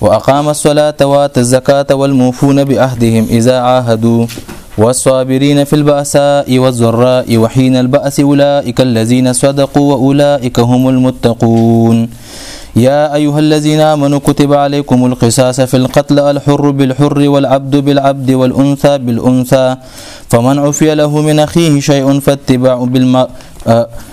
وأقام الصلاة وآتى الزكاة والموفون بأهدهم إذا عاهدوا والصابرين في البأساء والزراء وحين البأس أولئك الذين صدقوا وأولئك هم المتقون يا أيها الذين آمنوا كتب عليكم القصاص في القتل الحر بالحر والعبد بالعبد والأنثى بالأنثى فمن عفي له من أخيه شيء فاتباع, بالمعروف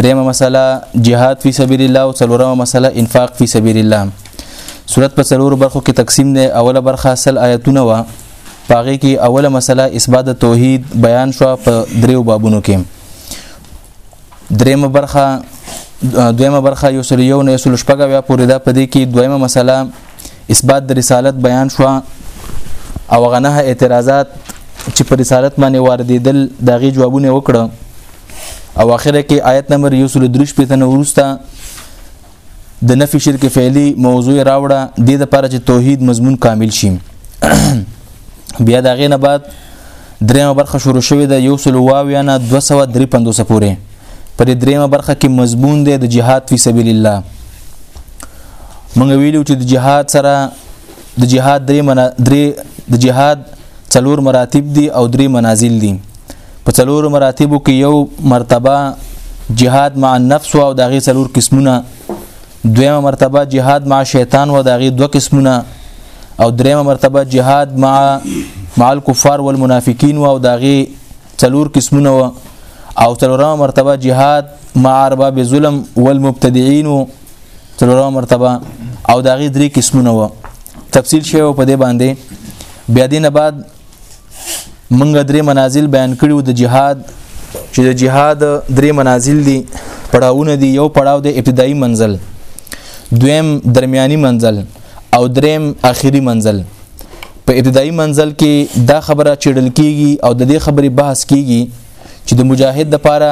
دریمه مسله جهاد فی سبیل الله او څلورمه مسله انفاق فی سبیل الله صورت په څلورو برخو کې تقسیم دی اوله برخه سل آیتونه و پاغه کې اوله مسله اثبات توحید بیان شو په دریو بابونو کې دریمه برخه دویمه برخه یو سل یو نه سل شپږه بیا پورې ده په دې کې دویمه مسله اثبات د رسالت بیان شو او غنه اعتراضات چې پر رسالت باندې واردېدل داغي جوابونه وکړه او اخره کې آیت نمبر 103 په تنه ورستا د نفي شرک فعلی موضوع راوړه د دې لپاره چې توحید مضمون کامل شي بیا دا غینه بعد دریمه برخه شروع شوې ده یو سل واویا نه 253 پورې پر دریمه برخه کې مضمون دی د جهاد فی سبیل الله مونږ ویلو چې د جهاد سره د جهاد درې درې د جهاد څلور مراتب دي او درې منازل دي په څلورو مراتبو کې یو مرتبه جهاد مع النفس او دغه څلور قسمونه دویمه مرتبه جهاد مع شیطان او دغه دوه قسمونه او دریمه مرتبه جهاد مع مع الكفار والمنافقين او دغه څلور قسمونه و او څلورمه مرتبه جهاد مع ارباب ظلم والمبتدعين څلورمه مرتبه او دغه درې قسمونه و تفصیل شوی په دې باندې بیا دینه بعد منګه درې منازل بیان کړیو د جهاد چې د جهاد درې منازل دي پړاوونه دي یو پړاو د ابتدایي منزل دویم درمیاني منزل او دریم اخیری منزل په ابتدایي منزل کې دا خبره چیړل کیږي او د دې خبرې بحث کیږي چې د مجاهد لپاره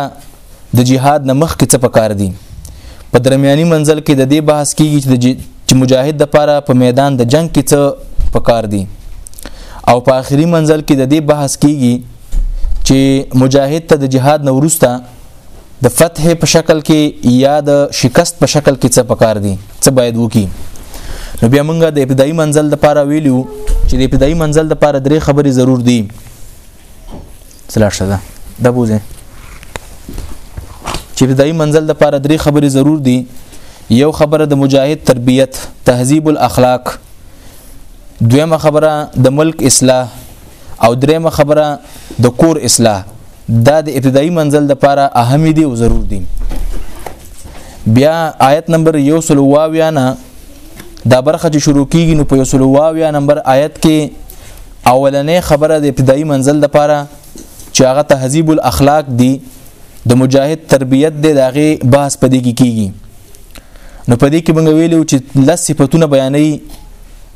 د جهاد نه مخکې څه پکار دي په درمیاني منزل کې د دې بحث کیږي چې مجاهد د پاره په میدان د جنگ کې څه پکار دي او په آخري منزل کې د دې بحث کیږي چې مجاهد ته د جهاد نه ورسته د فتح په شکل کې یا د شکست په شکل کې څه پکار دي څه باید وکي نو بیا موږ د ابتدایي منزل د پاره ویلو چې د ابتدایي منزل د پاره درې خبرې ضرور دي سلاړ شزه دا بوزه چې دای منزل د پاره درې خبرې ضرور دي یو خبره د مجاهد تربیت تهذیب الاخلاق دویمه خبره د ملک اصلاح او دریمه خبره د کور اصلاح دا د ابتدایي منزل د پاره اهم دي او ضرور دي بیا آیت نمبر 122 نه دا برخه چې شروع کیږي نو په 122 نمبر آیت کې اولنې خبره د ابتدایي منزل د پاره چې هغه تهذیب الاخلاق دی د مجاهد تربیت دی داغه بحث پدې کې کیږي نو پدې کې موږ ویلو چې لس صفاتونه بیانې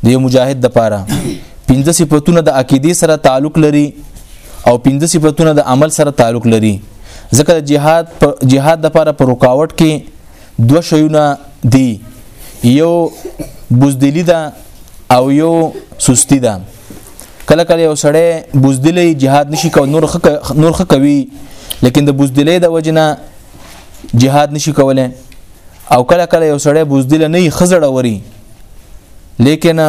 د یو مجاهد د پاره پنځه صفاتونه د عقیده سره تعلق لري او پنځه صفاتونه د عمل سره تعلق لري ځکه جهاد جهاد د لپاره پر رکاوټ کې دوه شیونه دي یو بوزدلی ده او یو سستی ده کله کله یو سړی بوزدلی جهاد نشي کول نور خک نور خک کوي لیکن د بوزدلی د وجنه جهاد نشي کولای او کله کله یو سړی بوزدل نه خزړه وري لیکن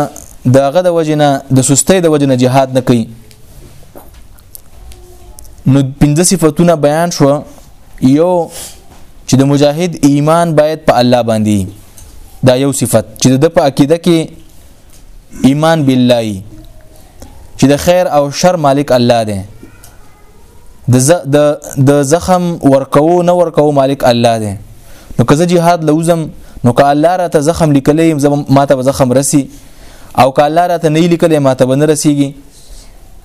داغه د وجنه د سستۍ د وجنه جهاد نه کوي نو پنځه صفاتونه بیان شو یو چې د مجاهد ایمان باید په الله باندې دا یو صفت چې د په عقیده کې ایمان بالله چې د خیر او شر مالک الله دی د د زخم ورکو نه ورکو مالک الله دی نو که زه jihad لوزم نو که الله را ته زخم لیکلې ما ته زخم رسی او که الله را ته نه لیکلې ما ته بنه رسیږي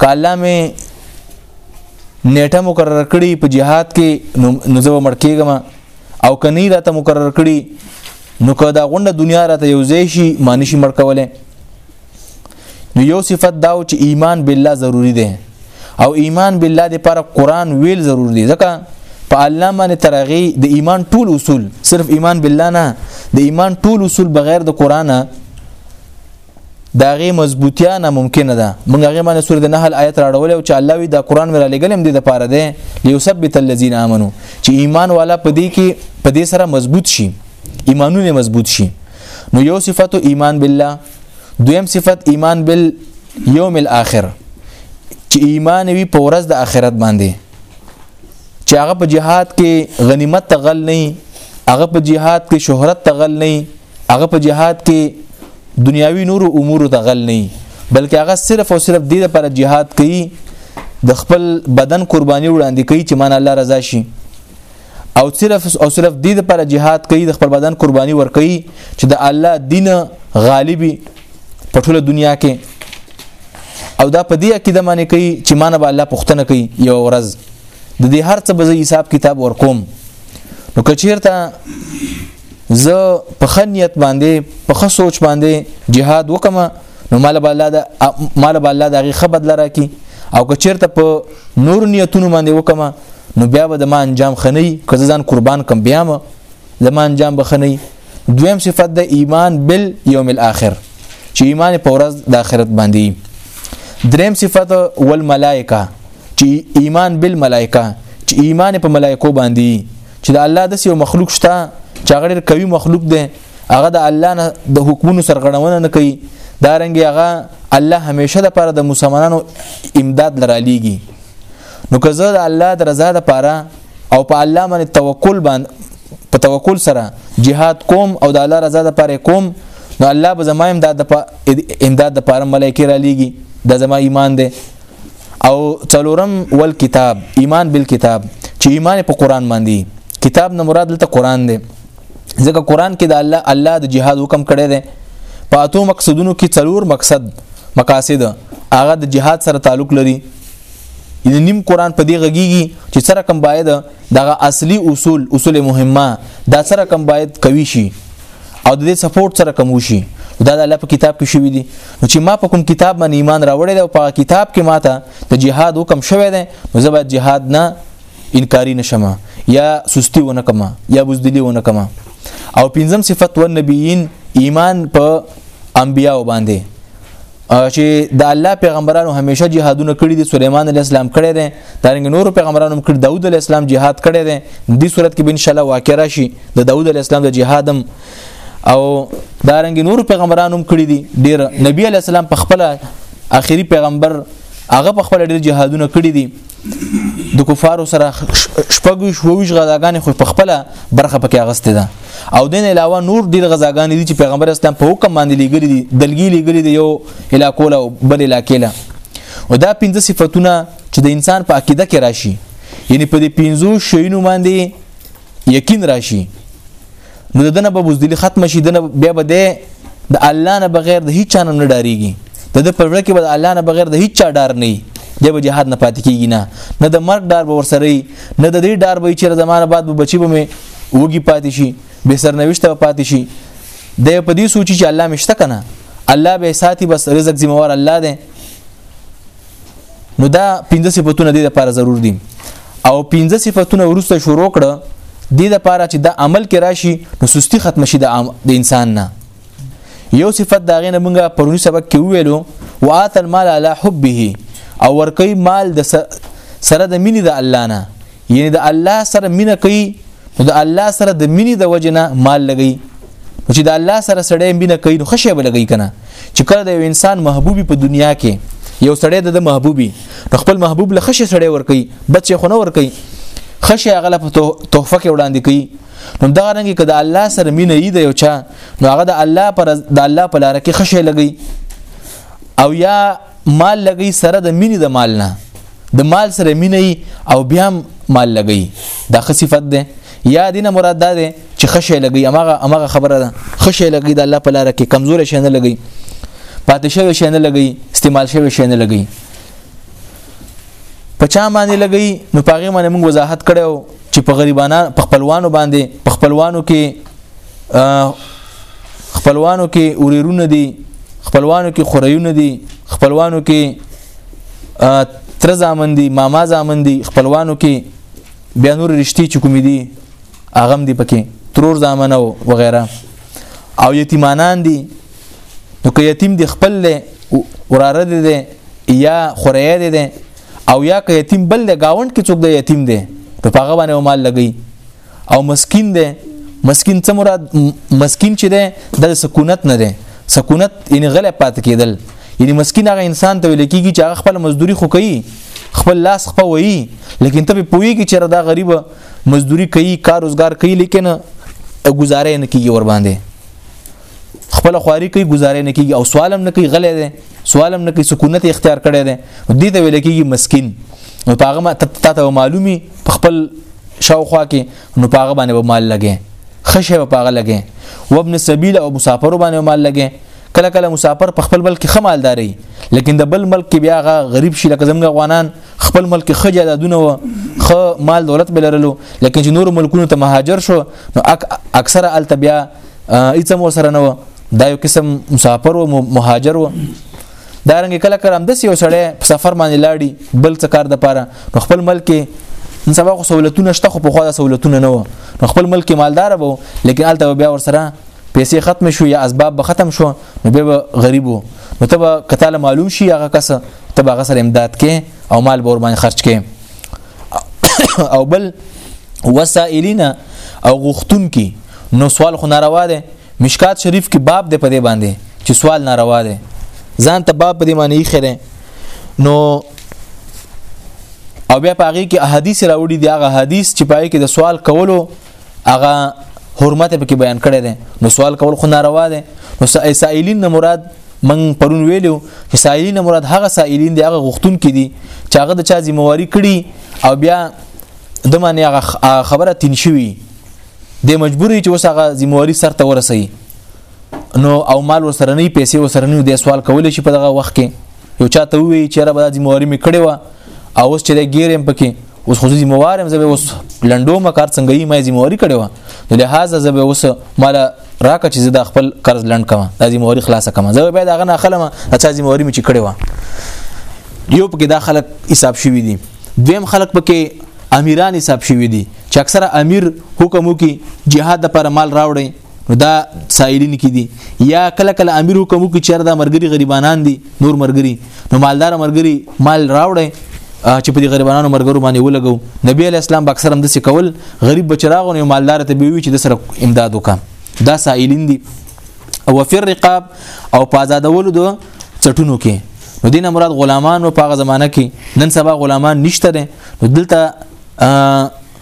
کاله مې نیټه مقرر کړي په جهاد کې نو زه مړ کېږم او کني راته مقرر کړي نو که دا غونډه دنیا راته یو ځای شي معنی شي مړ کوله نو یو صفت داو چې ایمان بالله ضروری دی او ایمان بالله د پر قران ویل ضروری دی ځکه په الله باندې ترغی د ایمان ټول اصول صرف ایمان بالله نه د ایمان ټول اصول بغیر د قران دا غي مضبوطیا نه ممکنه ده موږ هغه باندې سورې د نحل آیت راړول او چې الله وی دا قران مې را لګلم دي د پاره ده ليثبت الذين امنوا چې ایمان والا پدې کې پدې سره مضبوط شي ایمانونه مضبوط شي نو یو صفت ایمان بالله دویم صفت ایمان بال یوم الاخر چې ایمان وي په ورځ د آخرت باندې چې هغه په جهاد کې غنیمت ته غل نه هغه په جهاد کې شهرت ته غل نه هغه په جهاد کې دنیاوی نور امور ته غل نه بلکې هغه صرف او صرف دې لپاره جهاد کوي د خپل بدن قرباني وړاندې کوي چې مان الله رضا شي او صرف او صرف دې لپاره jihad کوي د خپل بدن قرباني ور کوي چې د الله دین غالبي په ټوله دنیا کې او دا په دې عقیده باندې کوي چې مان به الله پښتنه کوي یو ورځ د دې هر څه به حساب کتاب ورکوم نو کچیرته زه په خنیت باندې په خ سوچ باندې jihad وکم نو مال به الله دا مال به الله دا غي خبر لره کی او که چیرته په نور نیتونو باندې وکما نو بیا به د ما انجام خنی که ځان قربان کم بیا ما زما انجام بخنی دویم صفت د ایمان بل یوم الاخر چې ایمان په ورځ د آخرت باندې دریم صفت ول ملائکه چې ایمان بل ملائکه چې ایمان په ملائکو باندې چې د الله د سیو مخلوق شته چې هغه ډېر قوي مخلوق دی هغه د الله نه د حکمونو سرغړونه نه کوي دا رنګ هغه الله همیشه د پاره د مسلمانانو امداد لرالیږي نو که زه د الله د رضا د پاره او په الله باندې توکل باندې په توکل سره jihad کوم او د الله رضا د پاره کوم نو الله به زما امداد د امداد د پاره ملایکی را لیږي د زما ایمان دی او څلورم ول کتاب ایمان بالکتاب چې ایمان په قران باندې کتاب نه مراد لته قران دی ځکه قران کې د الله الله د جهاد حکم کړی دی په اتو مقصدونو کې څلور مقصد مقاصد هغه د جهاد سره تعلق لري یعنی نیم قران په دې غږیږي چې سره کم باید دغه اصلي اصول اصول مهمه دا سره کم باید کوي شي او د دې سپورټ سره کم وشي دا د الله په کتاب کې شوی دی نو چې ما په کوم کتاب باندې ایمان راوړی دی او په کتاب کې ماته د جهاد حکم شوی دی نو زه باید جهاد نه انکاری نشم یا سستی ونه کما یا بوزدلی ونه کما او پنځم صفت و نبیین ایمان په انبیاء باندې چې د الله پیغمبرانو همیشه جهادونه کړی دي سليمان عليه السلام کړی دی دارنګ نور پیغمبرانو کړی داوود عليه السلام جهاد کړی دی د دې صورت کې به ان شاء الله واقع راشي د داوود عليه السلام د جهادم او دارنګ نور پیغمبرانو کړی دي ډیر نبی عليه السلام په خپل اخیری پیغمبر هغه په خپل ډیر جهادونه کړی دي د کفارو سره شپږوش ووش غزاګانې خو په خپل برخه پکې اغستې ده او دین علاوه نور ډیر غزاګانې دي چې پیغمبر اسلام په حکم باندې لګري دي دلګي لګري دي یو علاقو له بل علاقې له او دا پنځه صفاتونه چې د انسان په عقیده کې راشي یعنی په دې پنځو شینو باندې یقین راشي نو دنه به بوزدلی ختم شي دنه بیا به ده د الله نه بغیر د هیڅ چانه نه ډاریږي د د پرړه کې به د الله نه بغیر د هیڅ چا ډار نه دی به جهاد نه پاتې کیږي نه نه د مرګ ډار به ورسره نه د دې ډار به چې زمانه بعد به بچي به مې وږي پاتې شي به سرنوشت به پاتې شي د په دې سوچي چې الله مشته کنه الله به ساتي بس رزق ذمہ وار الله دی نو دا پنځه صفاتونه د لپاره ضرور دي او پنځه صفاتونه ورسته شروع کړه د دې لپاره چې دا عمل کې راشي نو سستی ختم شي د انسان نه یو صفت دا غینه مونږه پرونی سبق کې ویلو وات المال علی حبه او ورکی مال د سره د مینې د الله نه یعنی د الله سره مینه کوي نو د الله سره د مینې د وجنه مال لګي چې د الله سره سړی مینه کوي نو خشه به لګي کنه چې کله د یو انسان محبوبي په دنیا کې یو سړی د محبوبي نو خپل محبوب له خشه سړی ور کوي بچي خو نه ور کوي خشه هغه په تحفه کې وړاندې کوي نو دا رنګ کې د الله سره مینه یې د یو چا نو هغه د الله پر د الله په لار کې خشه لګي او یا مال لګي سره د مینې د مال نه د مال سره مینې او بیا مال لګي دا خه صفت ده یا دینه مراد ده چې خشه لګي امغه امغه خبره ده خشه لګي د الله په لار کې کمزور شي نه لګي پاتې شوی شي نه لګي استعمال شوی شي نه لګي په چا باندې لګي نو پاغه باندې موږ وضاحت کړو چې په غریبانو په خپلوانو باندې په خپلوانو کې خپلوانو کې اوريرونه دي خپلوانو کې خوريونه دي خپلوانو کې تر زامن دي ماما زامن دي خپلوانو کې بیا نور رشتي چې کوم دي اغم دي پکې ترور زامن او وغيرها او یتیمانان دي نو که یتیم دی خپل له وراره دی, دی یا خوریا دی, دی او یا که یتیم بل د گاوند کې څوک د یتیم دی په هغه باندې مال لګي او مسکین دی مسکین څه مراد مسکین چې دی د سکونت نه دی سکونت یعنی غلې پات کېدل یعنی مسکین هغه انسان ته ویل کېږي چې هغه خپل مزدوري خو کوي خپل لاس خپل وایي لیکن ته پوهیږي چې دا غریب مزدوري کوي کار روزګار کوي لیکن گزاره نه کیږي ور باندې خپل خواري کوي گزارې نه کیږي او سوالم نه کوي غلې ده سوالم نه کوي سکونت اختیار کړي ده دې ته ویل کیږي مسكين نو پاغه ما ته ته معلومي خپل شاوخوا کې نو پاغه باندې به مال لګي خشه به پاغه لګي وابن سبيل او مسافر باندې مال لګي کله کله مسافر په خپل ملک خمالداري لکن د بل ملک کې بیا غا غریب شي لکه زموږ افغانان خپل ملک خجه د دونه و خ مال دولت بلرلو لکه چې نور ملکونو ته مهاجر شو نو اک اکثره التبیا هیڅ مور سره نه و دا یو قسم مسافر و مهاجر و دا رنګ کله کله هم د یو سړی په سفر باندې لاړی بل څه کار د پاره نو خپل ملک نن سبا خو سہولتونه شته خو په خو دا سہولتونه نه و نو خپل ملک مالدار وو لیکن الته بیا ور سره پیسې ختم شو یا اسباب به ختم شو نو به غریب وو نو ته به کتاله معلوم شي هغه کس ته به غسر امداد کې او مال بور باندې خرج کې او بل وسائلین او غختون کی نو سوال خو ناروا ده مشکات شریف کې باب ده په دې باندې چې سوال ناروا ده ځان ته باب په دې معنی خره نو او بیا په هغه کې احادیث راوړي دی هغه حدیث چې پای کې د سوال کولو هغه حرمت به کې بیان کړی دی نو سوال کول خو ناروا دی نو سائلین نه مراد من پرون ویلو چې سائلین نه مراد هغه سائلین دی هغه غختون کې دي چې هغه د چا ذمہواری کړي او بیا د باندې هغه خبره تین شوی د مجبوري چې اوس هغه ذمہواری سر ته ورسي نو او مال وسره نه پیسې وسره نه د سوال کول شي په دغه وخت کې یو چاته وی چې را به ذمہواری مې کړې و او اوس چې د ګیرم پکې اوس خو ذمہ وار هم زبې اوس لندو ما کار څنګه یې ما ذمہ واری کړې و نو لہذا زبې اوس مال راکه چې زه د خپل قرض لند کما د ذمہ واری خلاص کما زه به دا غنه خلم اچھا ذمہ واری مې چې کړې و یو پکې دا خلک حساب شوی دي دویم خلک پکې امیران حساب شوی دي چې اکثره امیر حکم وکي جهاد لپاره مال راوړي نو دا سائلین کې دي یا کله کله امیر حکم کوي چې دا مرګري غریبانان دي نور مرګري نو مالدار مرګري مال راوړي چې په دې غریبانو مرګرو باندې ولګو نبی علی اسلام به اکثر هم د کول غریب بچراغو نو مالدار ته به وی چې د سره امداد وکا دا سائلین دي او فر رقاب او په آزادولو دو چټونو کې نو دینه مراد غلامان او په هغه زمانہ کې نن سبا غلامان نشته نو دلته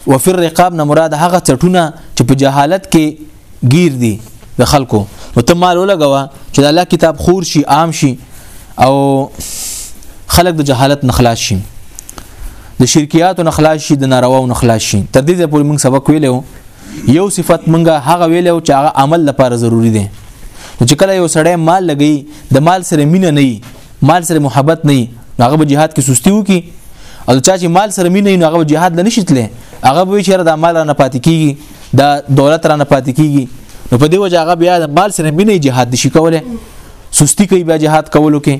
وفي الرقاب نه مراد هغه څټونه چې په جهالت کې گیر دي د خلکو نو ته مال ولګوا چې د الله کتاب خور شي عام شي او خلک د جهالت نخلاص شي د شرکیات نخلاص شي د نارواو نخلاص شي تر دې پورې موږ سبق ویلو یو صفت موږ هغه ویلو چې هغه عمل لپاره ضروری دی چې کله یو سړی مال لګي د مال سره مینه نه مال سره محبت نه نو هغه به جهاد کې سستی وکي او چا چې مال سره مين نه هغه جهاد لنی شتله هغه به چیرې د مال نه پاتې کیږي د دولت را نه پاتې کیږي نو په دې وجه هغه بیا د مال سره مين جهاد نشي کوله سستی کوي بیا جهاد کولو کې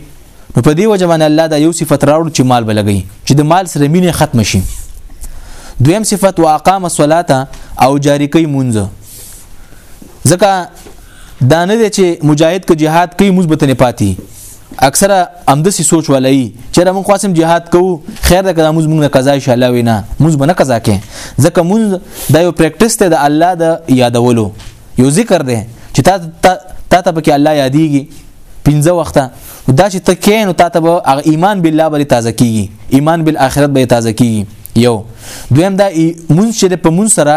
نو په دې وجه باندې الله دا یو صفت راوړ چې مال بلګي چې د مال سره مين ختم شي دویم صفت واقام الصلاه او جاری کوي مونږ ځکه دا نه دی چې مجاهد که جهاد کوي مثبت نه پاتې اکثره امدسي سوچ ولای چې موږ قاسم جهاد کوو خیر ده که موږ موږ نه قضا شي الله وینا موږ به نه قضا کې ځکه موږ دا یو پریکټیس ته د الله د یادولو یو ذکر دی چې تا تا ته پکې الله یادېږي پنځه وخته دا چې ته کې نو تا ته به ایمان بالله باندې تازه کیږي ایمان بالآخرت به تازه کیږي یو دویم دا مونږ چې په مونږ سره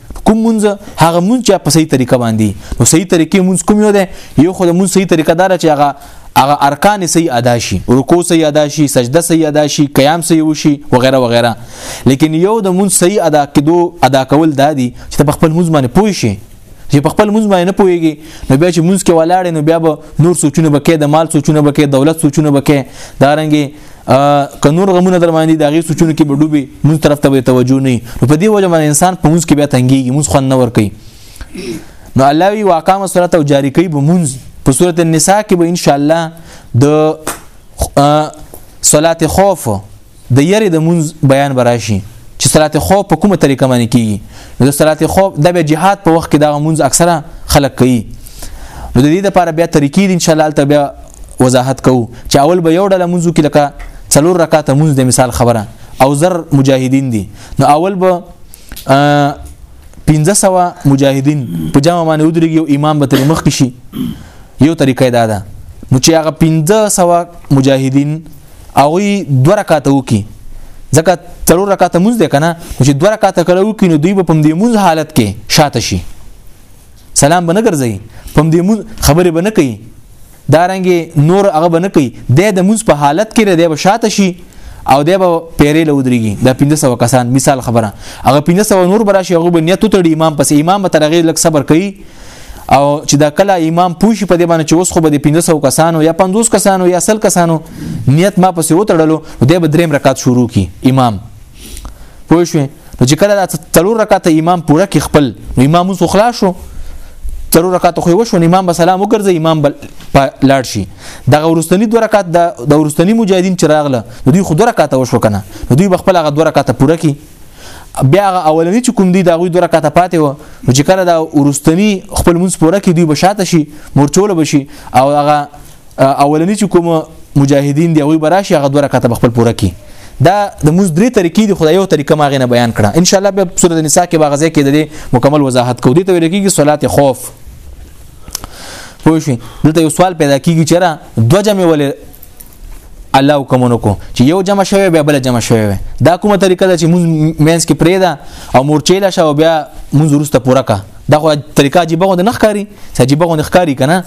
کوم مونږ هغه مونږ چې په صحیح طریقه باندې نو صحیح طریقې مونږ کوم یو ده یو خو د مونږ صحیح طریقه دار چې هغه هغه ارکان صحیح ادا شي رکوع صحیح ادا شي سجده صحیح ادا شي قیام صحیح وشي وغیرہ وغیرہ لیکن یو د مونږ صحیح ادا کېدو ادا کول دادي چې په خپل مونږ باندې پوه شي چې په خپل مونږ باندې نه پويږي نو بیا چې مونږ کې ولاړ نو بیا به نور سوچونه بکې د مال سوچونه بکې دولت سوچونه بکې دارنګي که نور غمونه در باندې داغي سوچونه کې بډوبي مون طرف ته توجه نه نو په دې وجه باندې انسان په مونږ کې بیا تنګيږي مونږ خوان نه ور کوي نو الله وی واقام صلات او جاری کوي به مونږ په سورته النساء کې به ان شاء الله د صلات خوف د یری د مونږ بیان براشي چې صلات خوف په کومه طریقه باندې کیږي نو د صلات خوف د به جهاد په وخت کې دا مونږ اکثره خلک کوي نو د دې لپاره بیا طریقې ان شاء الله بیا وضاحت کوو چې اول به یو ډله منځو کې لکه څلور رکعاته منځ د مثال خبره او زر مجاهدین دي نو اول به 1500 مجاهدین په جامه باندې ودرېږي او امام به تر مخ شي یو طریقې دا ده نو چې هغه 1500 مجاهدین هغه دوه رکعاته وکي ځکه څلور رکعاته مونږ ده کنه چې دوه رکعاته کړه وکي نو دوی په دې مونږ حالت کې شاته شي سلام به نه ګرځي په دې مونږ خبرې به نه کوي دا رنګ نور هغه بنه کوي د د موز په حالت کې دی به شاته شي او دی به پیری له ودرېږي د 1500 کسان مثال خبره هغه 1500 نور برا شي هغه به نیت تړي امام پس امام به ترغه لک صبر کوي او چې دا کله امام پوښي په دې باندې چې اوس خو به د 1500 کسانو یا 50 کسانو یا 100 کسانو نیت ما پسې وتړلو دی به دریم رکعت شروع کی امام پوه شو نو چې کله دا څلور رکعات امام پوره کې خپل نو امام اوس خلاص شو څلور رکعات خو وشو امام به سلام وګرځي امام بل لاړ شي دغه ورستنی دوه رکعات د ورستنی مجاهدین چې راغله دوی خو دوه رکعات وشو کنه دوی بخپل هغه دوه رکعات پوره کی بیا هغه اولنی چې کوم دی دا غوی دوه رکعات پاتې و نو چې کله دا ورستنی خپل منځ پوره کی دوی بشاته شي مورچول بشي او هغه اولنی چې کوم مجاهدین دی هغه براشي هغه دوه رکعاته خپل پوره کی دا د موږ درې طریقې دي خدای یو طریقه ما غنه بیان کړه ان شاء الله به سورۃ النساء کې باغزه کې د مکمل وضاحت کو دي ته ویل کېږي صلات خوف پوه شئ دلته یو سوال پیدا کیږي چې را دوه جمع ولې الله حکمونو کو چې یو جمع شوی بیا بل جمع شوی دا کومه طریقه ده چې مونږ مینس کې پرې ده او مورچې لا شو بیا مونږ ورسته پوره کا دا خو طریقه عجیبه غو نه ښکاری عجیبه غو نه ښکاری کنه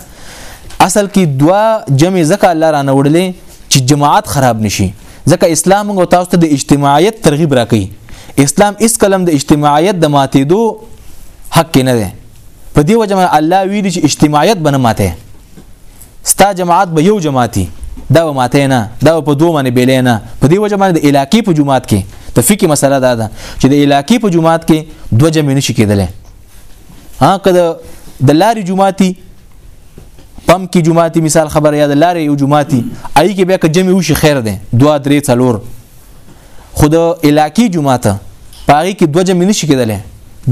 اصل کې دوا جمع ځکه الله را نه وړلې چې جماعت خراب نشي ځکه اسلام موږ تاسو ته د اجتماعیت ترغیب راکړي اسلام اس کلم د اجتماعیت د ماتېدو حق نه دی په دې وجه الله ویل چې اجتماعیت بنه ماته ستا جماعت به یو جماعتي دا به ماته نه دا په دوه باندې بیلې نه په دې وجه باندې د علاقې په جماعت کې د فقې مسله دا ده چې د علاقې په جماعت کې دوه جمع نشي کېدلی ها کده د لارې جمعاتي پم کې جمعاتي مثال خبره یا د لارې یو جمعاتي آی کې بیا که جمع وشي خیر دی دوا درې څلور خو د علاقې جمعاته پاره کې دوه جمع نشي کېدلی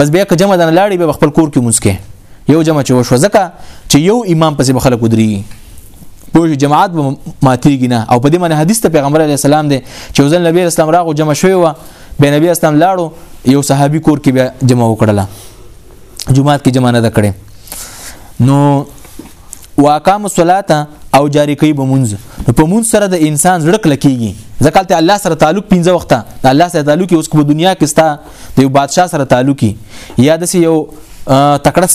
بس بیا که جمع د لاړې به خپل کور کې مونږ کې یو جمع چې وشو ځکه چې یو امام پسې بخله کودري پوه جماعت به ماتيږي نه او په دې معنی حدیث ته پیغمبر علی السلام دی چې ځل نبی اسلام راغو جمع شوی و به نبی اسلام لاړو یو صحابي کور کې بیا جمع وکړله جمعات کې جمع نه کړې نو واقام الصلاه او جاری کوي به مونږ په مونږ سره د انسان زړه کلکېږي ځکه ته الله سره تعلق پنځه وخته د الله سره تعلق اوس په دنیا کې ستا د یو بادشاه سره تعلق یا د یو تکړه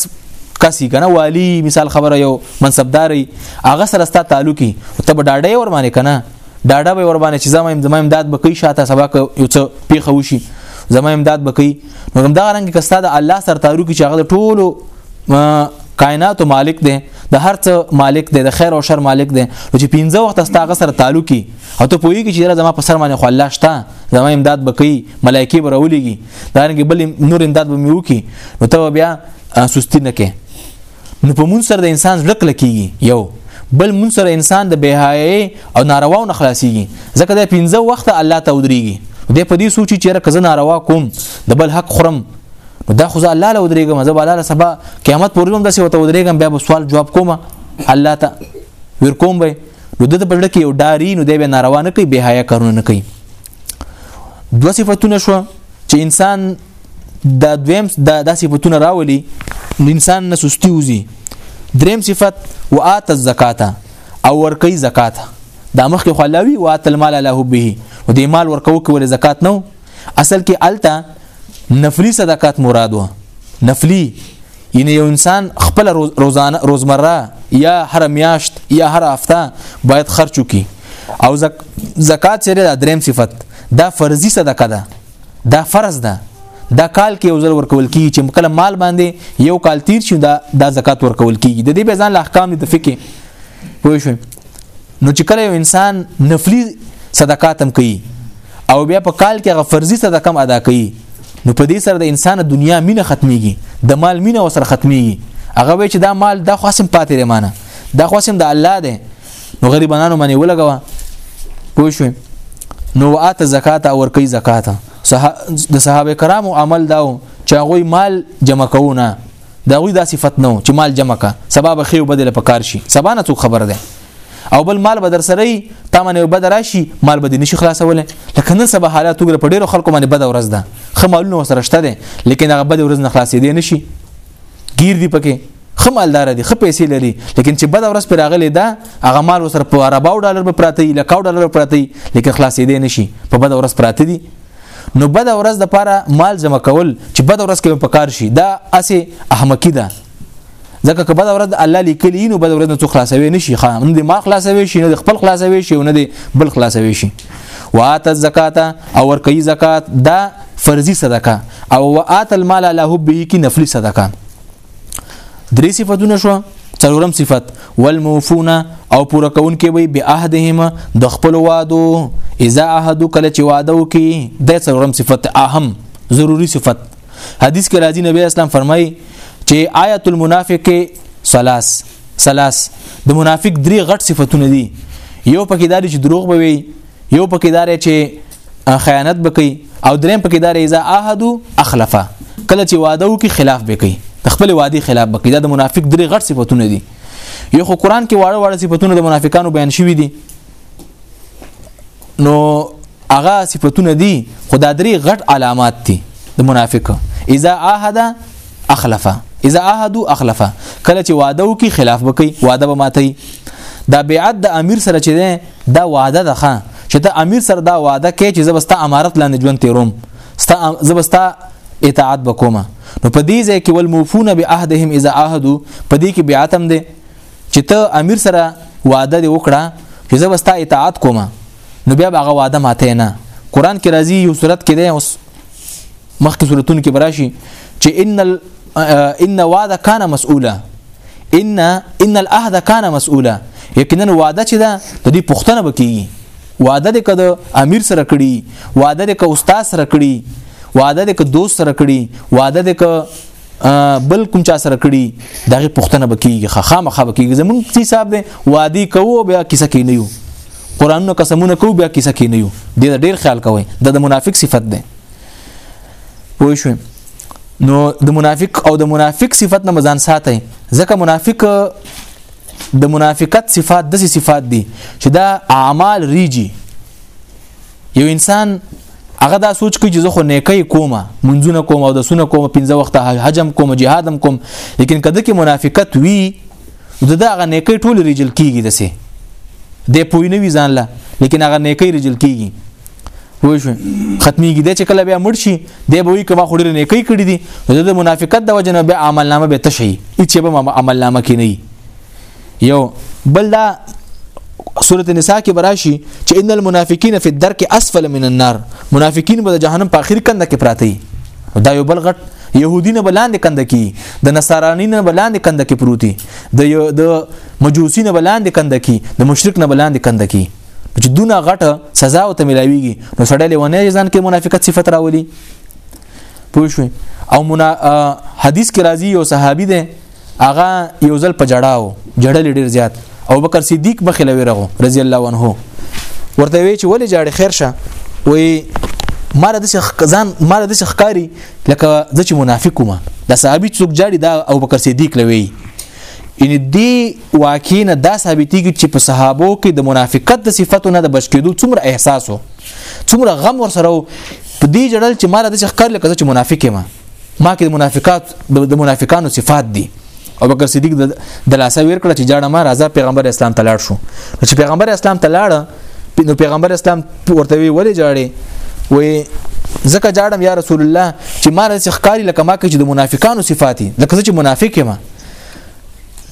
کسی کنه والی مثال خبره یو منصبداري هغه سره ستا تعلقي ته به ډاډه ور باندې کنه ډاډه به ور باندې چې زما زما امداد به کوي شاته سبا یو څه پیښه وشي زما امداد به کوي نو هم دا رنګ کستا د الله سره تعلق چې هغه ټولو کائنات او مالک دی د هر څه مالک دی د خیر او شر مالک دی نو چې پنځه وخت ستاغه سره تعلق کی او ته پوهیږي چې زما په سر باندې خو الله شته زما امداد بکې ملایکی به راولېږي دا رنګ بل نور امداد به میو کی نو ته بیا سستی نه کې نو په مون سره د انسان زړه کلکېږي یو بل مون سره انسان د بهایي او نارواو نه خلاصيږي ځکه د پنځه وخت الله ته ودرېږي د په دې سوچي چې رکزه ناروا کوم د بل حق خرم نو دا خو الله له ودرېږم زه الله له سبا قیامت پورې هم داسې وته ودرېږم بیا به سوال جواب کوم الله ته ور کوم به نو د په لړ کې یو ډاری نو دی به ناروا نه کوي بهایي کارونه نه کوي دوه صفاتونه شو چې انسان دا دویم دا, دا صفاتونه راولي انسان نه سستی وزي دریم صفت وات الزکات او ورکی زکات دا مخکې خلاوی وات المال له به و دې مال ورکو کول زکات نو اصل کې الته نفلی صدقات مراد و نفلی یعنی یو انسان خپل روزانه روزمره یا هر میاشت یا هر هفته باید خرچو کی او زک... زکات سره دا دریم صفت دا فرضي صدقه ده دا فرض ده دا کال کې یو ځل ورکول کیږي چې کله مال باندې یو کال تیر شي دا دا زکات ورکول کیږي د دې به ځان احکام د فقې پوه شو نو چې کله یو انسان نفلی صدقات هم کوي او بیا په کال کې هغه فرضي صدقه هم ادا کوي نو په دې سره د انسان دنیا مینه ختميږي د مال مینه وسره ختميږي هغه وی چې دا مال دا خاصم پاتې دی مانه دا خاصم د الله دی نو غریبانو باندې ولګوا پوه شو نو واته زکات او ورکی زکات د صحابه کرامو عمل داو چې هغه مال جمع کوونه دا غوی دا صفت نو چې مال جمع کا سبب خيو بدله پکار شي سبا نه څوک خبر ده او بل مال بدر سره تا منه بدر راشي مال بدی نشي خلاصوله لکه نن سبا حالات وګړه په ډیرو خلکو باندې بد ورځ ده خمالونه وسره شته ده لیکن هغه بد ورځ نه خلاصې دي نشي گیر دی پکې خه مالدار دي خه پیسې لري لیکن چې بد ورځ پر راغلی دا هغه مال وسره په عرباو ډالر به پراته وي لکاو ډالر پراته وي لیکن خلاصې دي نشي په بد ورځ پراته دي نو بد ورځ د پاره مال جمع کول چې بد ورځ کې په کار شي دا اسه احمقي ده ځکه که بد ورځ الله لیکلی نو بد ورځ نه څو خلاصوي نشي خام نه د ما خلاصوي شي نه د خپل خلاصوي شي نه د بل خلاصوي شي وات الزکات او ور کوي زکات دا فرضي صدقه او وات المال له به کی نفلی صدقه درې صفاتونه شو څلورم صفت والموفون او پوره کون کې وي به عهدهم د خپل وادو اذا عهدو کله چې وادو کې د څلورم صفت اهم ضروری صفت حدیث کې راځي نبی اسلام فرمایي چې آیت المنافق سلاس سلاس د منافق درې غټ صفاتونه دي یو پکې داري چې دروغ به وي یو پکې داري چې خیانت بکي او دریم پکې داري اذا احدو اخلفه کله چې وعده وکي خلاف بکي خپل وعده خلاف بکي دا د منافق درې غټ صفاتونه دي یو خو قران کې واړه واړه صفاتونه د منافقانو بیان شوي دي نو هغه صفاتونه دي خدا درې غټ علامات دي د منافق اذا عهد اخلفه اذا عهدوا اخلفه کله چې وعده وکي خلاف وکي وعده به ماتي دا بیعت د امیر سره چې ده دا وعده ده ښه چې ته امیر سره دا وعده کوي چې زبستا امارت لاندې ژوند تیروم ستا زبستا اطاعت وکوم نو په دې ځای کې والموفون بعهدهم اذا عهدوا په دې کې بیعت هم ده چې ته امیر سره وعده دی وکړه چې زه وستا اطاعت کوم نو بیا هغه وعده ماته نه قران کې راځي یو صورت کې دی اوس مخکې صورتونو کې براشي چې ان ال... ان وعد کان مسؤولا ان ان العهد کان مسؤولا یقینا وعده چې ده د دې پښتنه بکیږي وعده دې کده امیر سره کړی وعده دې که استاد سره کړی وعده دې که دوست سره کړی وعده دې که بل کوم چا سره کړي دغه پښتنه بکیږي خامه خا بکیږي زمون سی صاحب دی وادي کوو بیا کیسه کې نه یو قرانونو قسمونه کوو بیا کیسه کې نه یو د ډیر خیال کوي د منافق صفت ده پوه شو نو د منافق او د منافق صفت نه مزان ساتي ځکه منافق د منافقت صفات د صفات دي چې دا اعمال ریږي یو انسان هغه دا سوچ کوي چې زه خو نیکي کوم منځونه کوم او د سونه کوم پنځه وخت حجم کوم جهادم کوم لیکن کده کې منافقت وی د دا هغه نیکي ټول رجل کیږي دسه د پوی نه وی ځان لا لیکن هغه نیکي رجل کیږي وای شو ختميږي د چې کله بیا مړ شي د به وی کما خوري نه کوي کړی دي د منافقت د وجنه به عمل نامه به تشي چې به عمل نامه کې نه یو بل دا سوره النساء کې براشي چې ان المنافقین فی الدرک اسفل من النار منافقین به د جهنم په اخر کنده کې پراته دي دا یو بل غټ يهودي نه بلاند کنده کی د نصراني نه بلاند کنده کی پروتي د د مجوسي نه بلاند کنده کی د مشرک نه بلاند کنده کی چې دونه غټه سزا او ته ملاويږي نو سړی لونه ځان کې منافقت صفت راولي پوه شو او منا... حدیث کې راځي یو صحابي دی هغه یو ځل په جړاو جړل ډیر زیات او بکر صدیق مخې لوي رغو رضی الله عنه ورته وی چې ولې جاړې خیر شه وی مال د ځان مال د ښکاری لکه د چې منافق ما د صحابي څوک جاړي دا او بکر صدیق لوي ان دی واکینه دا ثابتېږي چې په صحابو کې د منافقت د صفاتو نه د بچ کېدو څومره احساسو څومره غم ورسره په دې جړل چې مال د ښکار لکه چې منافق ما ما کې د منافقات د منافقانو صفات دي او بکر صدیق د لاسه ویر کړ چې جاړه ما راځه پیغمبر اسلام ته لاړ شو نو چې پیغمبر اسلام ته لاړ نو پیغمبر اسلام ورته وی ولې جاړې وې زکه جاړم یا رسول الله چې ما رس ښکاری لکه ما کې چې د منافقانو صفاتی لکه چې منافق یم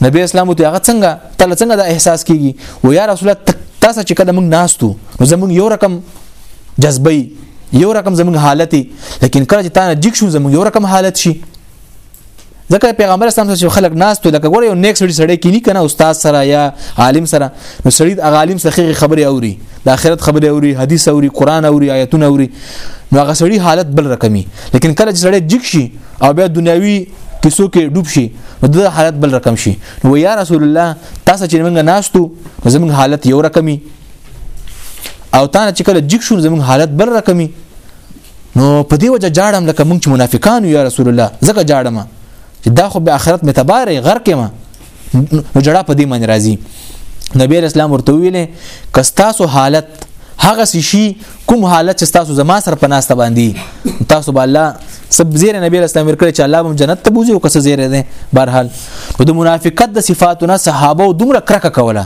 نبی اسلام ته هغه څنګه تل څنګه دا احساس کیږي و یا رسول الله تاسو چې کله موږ ناستو نو زموږ یو رقم جذبي یو رقم زموږ حالت لیکن کله چې تا نه جګ شو زموږ یو رقم حالت شي ځکه پیغمبر اسلام سره خلک ناس ته لکه ګوره یو نیکس وړي سړی کینی کنه استاد سره یا عالم سره نو سړی د عالم سره خبرې اوري د آخرت خبرې اوري حدیث اوري قران اوري آیتونه اوري نو هغه سړی حالت بل رقمي لیکن کله چې سړی جګ شي او بیا دنیوي کیسو کې ډوب شي نو د حالت بل رقم شي نو یا رسول الله تاسو چې موږ ناشتو زموږ حالت یو رقمي او تا نه چې کله جګ شو زموږ حالت بل رقمي نو په دې وجه جاړم لکه موږ چې منافقان یا رسول الله زکه جاړم چې دا خو به آخرت مې تبارې غرق ما نو جړه په دې باندې راځي نبی اسلام ورته ویلې کستاسو حالت هغه شي کوم حالت چې تاسو زما سره پناسته باندې تاسو به الله سب زیر نبی اسلام ورکړي چې الله هم جنت ته بوزي او کس زیر ده بهرحال د منافقت د صفاتونه صحابه دومره کرکه کوله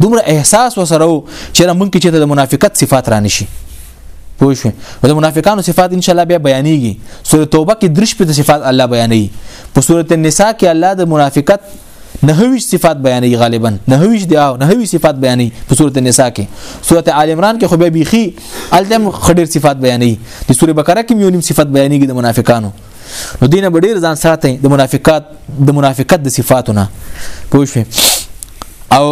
دومره احساس وسره چې موږ کې چې د منافقت صفات را نشي پوه شو د منافقانو صفات ان شاء الله بیا بیانېږي سوره توبه کې درش په صفات الله بیانېږي په سوره النساء کې الله د منافقت نهویش صفات بیانې غالبا نهویش دی او نهویش صفات بیانې په سورته نساء کې سورته آل عمران کې خو به بيخي التم خډیر صفات بیانې د سورې بقره کې یو نیم صفات بیانې د منافقانو نو دینه به ډیر ځان ساتي د منافقات د منافقت د صفاتونه پوه شئ او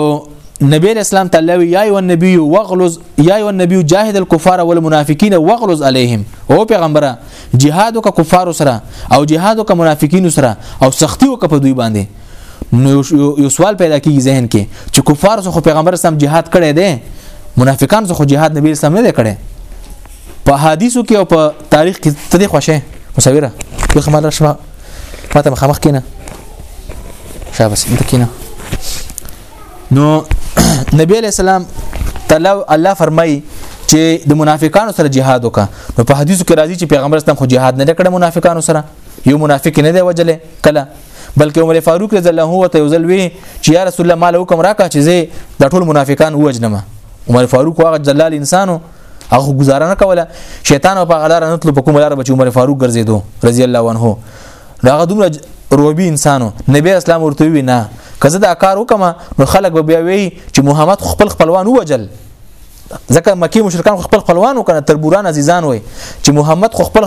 نبی اسلام تعالی یا ایو نبی وغلظ یا ایو نبی جاهد الكفار والمنافقین وغلظ علیهم او پیغمبره جهاد وک کفار سره او جهاد وک منافقین سره او سختی وک په دوی باندې نو یو سوال پیدا کیږي ذهن کې چې کفار سره پیغمبر سم جهاد کړي دي منافقان سره جهاد نبی اسلام نه کړي په حدیثو کې او په تاریخ کې ته دی خوښه مصوره په خمال راشما ماته مخامخ کینه شابه سم کینه نو نبی علیہ السلام تعالی الله فرمایي چې د منافقانو سره jihad وکا نو په حدیثو کې راځي چې پیغمبر ستاسو خو jihad نه کړ منافقانو سره یو منافق نه دی وجلې کله بلکې عمر فاروق رضی الله عنه ته یوزل وی چې یا رسول الله مال حکم راکا چې زه د ټول منافقان وجنم عمر فاروق هغه جلال انسانو هغه گزاره نه کوله شیطان په غلار نه تلو په کوم لار بچ عمر فاروق ګرځیدو رضی الله عنه دا هغه دومره روبي انسانو نبی اسلام ورته وی نه کزه دا کار وکم نو خلک به بیا وی چې محمد خپل خپلوان وجل ځکه مکی مشرکان خپل خپلوان وکنه تربوران عزیزان وای چې محمد خپل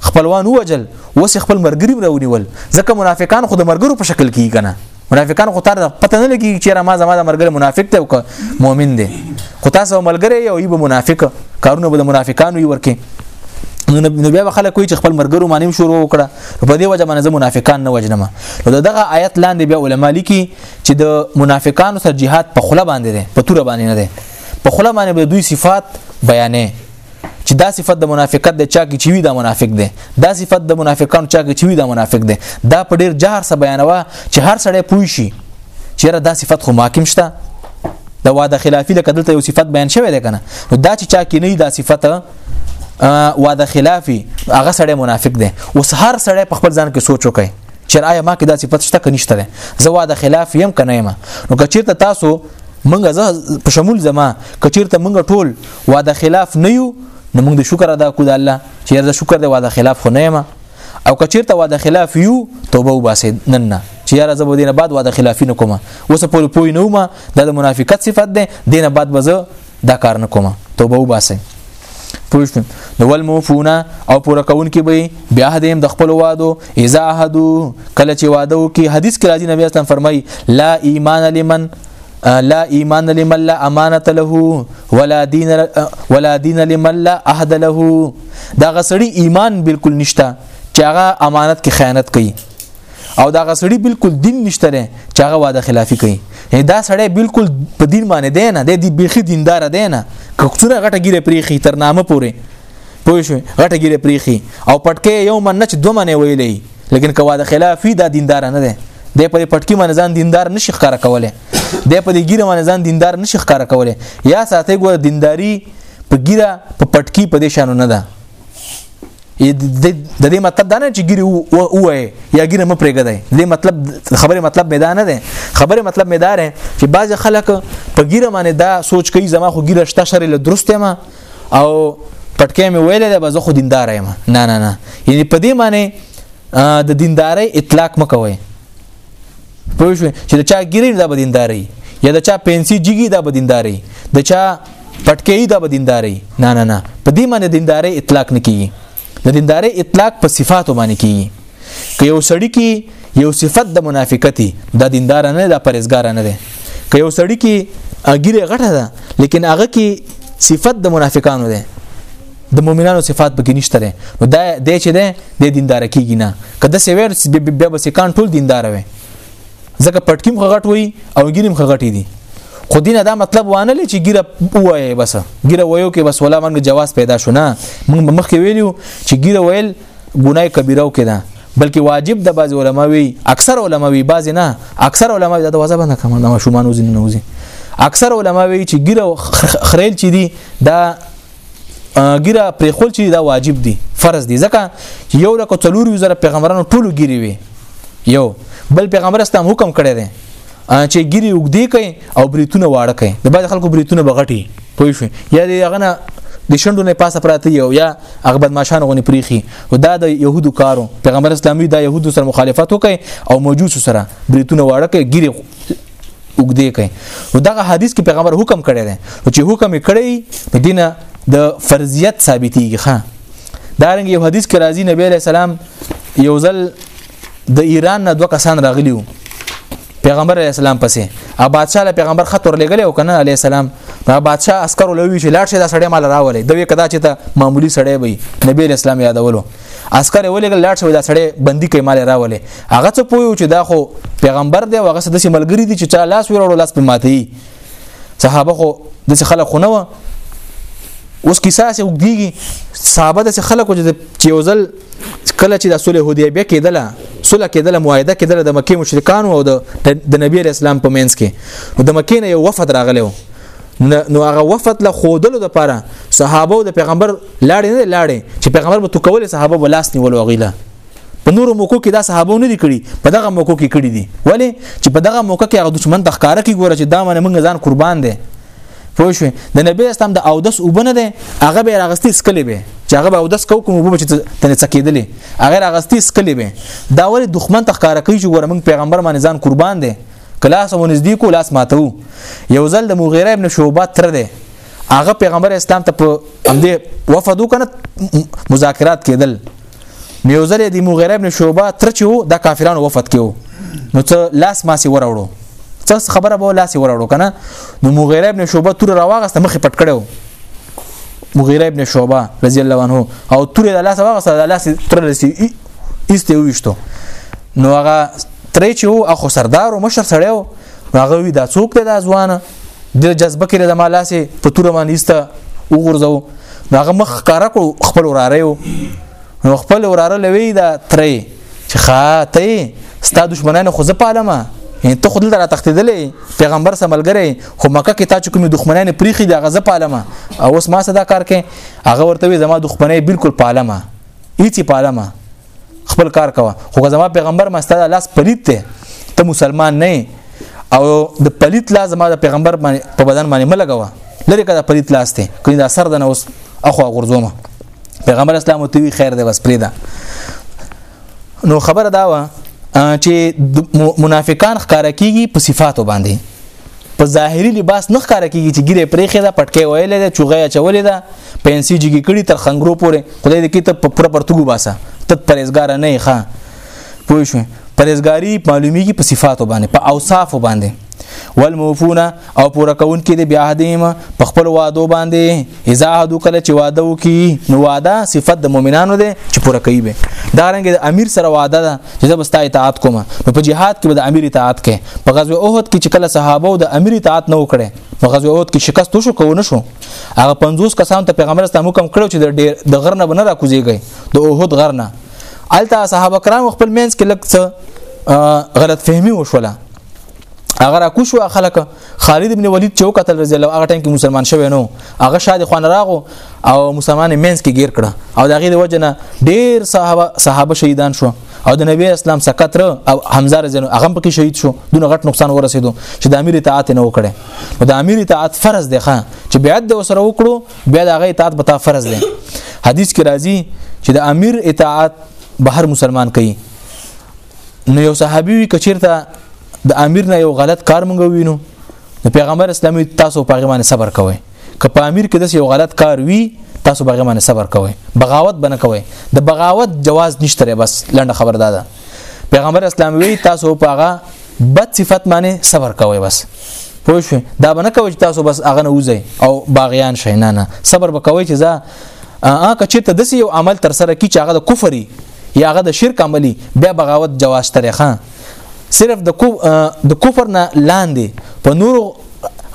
خپلوان وجل وس خپل مرګریم راونیول ځکه منافقان خو د مرګرو په شکل کې کنه منافقان خو تر پته نه لګي چې را ما زما د مرګره منافق دی او که مؤمن دی خو تاسو ملګری یو یو منافق کارونه به د منافقانو یو ورکه نو بیا خلک کوی چې خپل مرګرو مانیم شروع وکړه په دې وجه باندې منافقان نه وجنم نو دغه آیت لاندې بیا علما لیکي چې د منافقانو سره jihad په خله باندې ده په تور باندې نه ده په خله باندې به دوی صفات بیانې چې دا صفت د منافقت د چا کې چوي دا منافق دی دا صفت د منافقانو چا کې چوي دا منافق دی دا په ډیر جهر سره بیانوا چې هر سړی پوي شي چیرې دا صفت خو محاکم شته د واده خلافی لکه دلته یو صفت بیان شوی دی کنه نو دا چې چا کې نه دا صفت واده خلافی هغه سړی منافق دی اوس هر سړی په خپل ځان کې سوچ وکړي چې آیا ما کې دا صفت شته کني شته زه واده خلاف یم کنه یم نو که چیرته تاسو منګه زه په شمول زما کچیرته منګه ټول وعده خلاف نه یو نو موږ د شکر ادا کو د الله چې زه شکر دی وعده خلاف خو نه یم او کچیرته وعده خلاف یو توبه وباسي نن نه چې یاره زه به دینه بعد وعده خلافی نه کوم اوس پورې پوی نه ومه د منافقت صفت ده دینه بعد به زه دا کار نه کوم توبه وباسي پوه شو نو ول موفونه او پوره کون کې به بیا هدیم د خپل وادو اذا عهدو کله چې وادو کې حدیث کې راځي نبی اسلام فرمای لا ایمان لمن لا ایمان لمن لا امانت له ولا دین ولا دین لمن لا عهد له دا غسړی ایمان بالکل نشته چې هغه امانت کې خیانت کوي او دا غسړی بالکل دین نشته لري چې هغه واده خلافي کوي دا سړی بالکل په دین باندې دی نه دی بیخي دیندار دی نه کڅونه غټه ګیره پریخي تر نامه پوري پوه شو غټه ګیره پریخي او پټکې یو من نه چې دوه منې ویلې لیکن کوا د خلافي دا دیندار نه دی د په پټکی باندې ځان دیندار نشي ښکار کوله د په دې ګیره باندې ځان دیندار نشي ښکار کوله یا ساتي ګور دینداری په ګیره په پټکی په دې شانو نه ده د دې مطلب دا نه چې ګیره وای یا ګیره م پرېګه دی دې مطلب خبره مطلب میدان نه ده خبره مطلب میدار چې بعض خلک په ګیره باندې دا سوچ کوي زما خو ګیره شته شر له درسته ما او پټکې مې ویلې ده بس خو دیندار یم نه نه نه یعنی په دې معنی د دیندارۍ اطلاق مکوي پوه شو چې د چا ګیرین دا به دینداري یا د چا پنسي جګي دا به دینداري د چا پټکې دا به دینداري نه نه نه په دې معنی دیندارۍ اطلاق نه کیږي د دینداري اطلاق په صفاتو باندې کیږي که یو سړی کې یو صفت د منافقتي د دیندار نه د پرېزګار نه دی که یو سړی کې اګیره غټه ده لیکن هغه کې صفت د منافقانو ده د مؤمنانو صفات به کې نشته ده نو دا د چې ده د دیندار کېږي نه کله سویر بیا به سکان ټول دیندار وي ځکه پټکیم خغټ وي او ګینم خغټي دي خو دینه دا مطلب وانه لې چې ګیره وایې بس ګیره وایو کې بس ولا باندې جواز پیدا شو نه موږ مخکې ویلو چې ګیره ویل ګناه کبیره او کده بلکې واجب د بعض علما وی اکثر علما وی بعض نه اکثر علما د وځه باندې کوم نه شومان وزن نه وزن اکثر علما وی چې ګیره خریل چي دي دا ګیره پرې خل چې دا واجب دي فرض دي ځکه یو لکه څلور زره پیغمبرانو ټولو ګیری وي یو بل پیغمبر استم حکم کړی دی چې ګیری وګدی کوي او بریتونه واړه کوي د بعض خلکو بریتونه بغټي پوه شو یا دې هغه نه د شندو نه پاسه پراته یو یا هغه بدمعشان غونې پریخي دا د يهودو کارو پیغمبر اسلامي دا يهودو سره مخالفت وکي او موجوس سره بریتونه واړه کوي ګیره وګدې کوي نو دغه حدیث کې پیغمبر حکم کړی دی چې حکم یې کړی نو دینه د فرضیت ثابتېږي ښا دا رنګ یو حدیث کې راځي نبی علی السلام یو ځل د ایران نه دوه کسان راغلیو پیغمبر علی السلام پسې ا بادشاہ له پیغمبر خط ورلګل او کنه علی السلام دا بادشاہ عسكر لوي چې لاړ شي دا سړی مال راولې دوی کدا چې ته معمولی سړی وي نبی علی السلام یادولو عسكر ولېګل لاړ شوی دا سړی بندي کې مال راولې هغه څه پویو چې دا خو پیغمبر دی هغه څه د ملګری دي چې چا لاس وروړو لاس په ماتي صحابه خو د خلک خونه و اوس کیسه سه وګدیږي صحابه د خلکو چې یوزل کله چې د صلح حدیبیه کېدله صلح کېدله معاهده کېدله د مکه مشرکان او د نبی اسلام په منځ کې نو د مکه نه یو وفد راغلی نو هغه وفد له خودلو د پاره صحابه او د پیغمبر لاړې نه لاړې چې پیغمبر به تو کولې صحابه ولاس نیول وغیله په نورو موکو کې دا صحابه نه دي کړي په دغه موکو کې کړي دي ولی چې په دغه موکو کې هغه دشمن تخکاره کې ګوره چې دا منه موږ ځان قربان دي پوه شو د نبی اسلام د اودس وبنه ده هغه به راغستي سکلې به چې هغه به اودس کو کوم وبو چې تنه څکېدلې هغه راغستي سکلې به دا ولی دښمن تخکاره کوي چې ګوره موږ پیغمبر باندې ځان قربان دي کلاس مونږ دې کو لاس ماتو یو ځل د مغیره ابن شعبات تر ده هغه پیغمبر اسلام ته په همدې وفد وکنه مذاکرات کېدل میوزل دی مغیره ابن شعبه تر چې وو د کافرانو وفد کېو نو څه لاس ماسي وراوړو څه خبره به لاس وراوړو کنه نو مغیره ابن شعبه تور راواغسته مخې پټ کړو مغیره ابن شعبه رضی الله عنه او تور د لاس واغسته د لاس تر لسی ایسته وشتو نو هغه ترې چې وو اخو سردار او مشر سړیو هغه وی دا څوک دی دا ځوانه د جذبه کې د مالاسه په تور باندې ایسته وګرځو نو هغه مخ کار کو خپل وراره یو نو خپل وراره لوي دا ترې چې خاته ستا دشمنانو خو زه پالمه یعنی ته خود لره تختیدلې پیغمبر سره ملګری خو مکه کې تا چې کوم دښمنان پریخي د غزه پالمه او اوس ما صدا کار کې هغه ورته وي زما دښمنۍ بالکل پالمه هیڅ پالما خپل کار کوه خو زما پیغمبر ما ستاسو لاس پلیت ته ته مسلمان نه او د پلیت لاس زما د پیغمبر په بدن باندې ملګوا لری کده پلیت لاس ته کله دا سر د نوس اخو غرزومه پیغمبر اسلام ته وی خیر دی بس پریدا نو خبره دا و چې منافقان ښکارا کیږي په صفاتو باندې په ظاهري لباس نه ښکار کیږي چې ګیره پرېخې ده پټکې ویلې ده چوغې اچولې ده پنسي جګی کړي تر خنګرو پورې خدای دې کې ته په پر پرتګو باسه ته پرېزګار نه یې ښا پوه شو پرېزګاری معلومیږي په صفاتو باندې په اوصاف باندې والموفون او پوره کون کې د بیا هدیم په خپل وادو باندې اذا هدو کله چې وعده وکي نو وعده صفت د مؤمنانو ده چې پوره کوي به دا رنګ د امیر سره وعده ده چې زه بستا اطاعت کوم نو په جهاد کې به د امیر اطاعت کوي په غزوه احد کې چې کله صحابه او د امیر اطاعت نه وکړي په غزوه احد کې شکست شو کو نه شو هغه 50 کسان ته پیغمبر اسلام حکم کړو چې د غرنه بنه را کوزيږي د احد غرنه الته صحابه کرام خپل مینس کې لکه غلط فهمي وشوله هغه را کوشو خلک خالد ابن ولید چې وکتل رضی الله هغه ټایم کې مسلمان شوی نو هغه شاده خوان راغو او مسلمان مینس کې گیر کړه او دغه د وجنه ډیر صحابه صحابه شهیدان شو او د نبی اسلام سکتر او حمزه رضی الله هغه پکې شهید شو دونه غټ نقصان ورسېدو چې د امیر اطاعت نه وکړي نو د امیر اطاعت فرض دی ښا چې بیا د وسره وکړو بیا د هغه اطاعت به تا فرض دی حدیث کې راځي چې د امیر اطاعت بهر مسلمان کوي نو یو صحابي وي کچیرته د امیر نه یو غلط کار مونږ وینو د پیغمبر اسلامي تاسو په غیمانه صبر کوئ که په امیر کې د یو غلط کار وي تاسو په غیمانه صبر کوئ بغاوت بنه کوئ د بغاوت جواز نشته بس لنډه خبر ده ده پیغمبر اسلام وی تاسو په هغه بد صفت معنی صبر کوئ بس پوه شو دا بنه کوئ تاسو بس هغه نه وځي او باغیان شئ نه نه صبر وکوي چې ځا ا کچې ته د یو عمل تر سره کی چې هغه د کفري یا هغه د شرک عملی بیا بغاوت جواز ترې خان صرف د د کفر نه لاندې په نور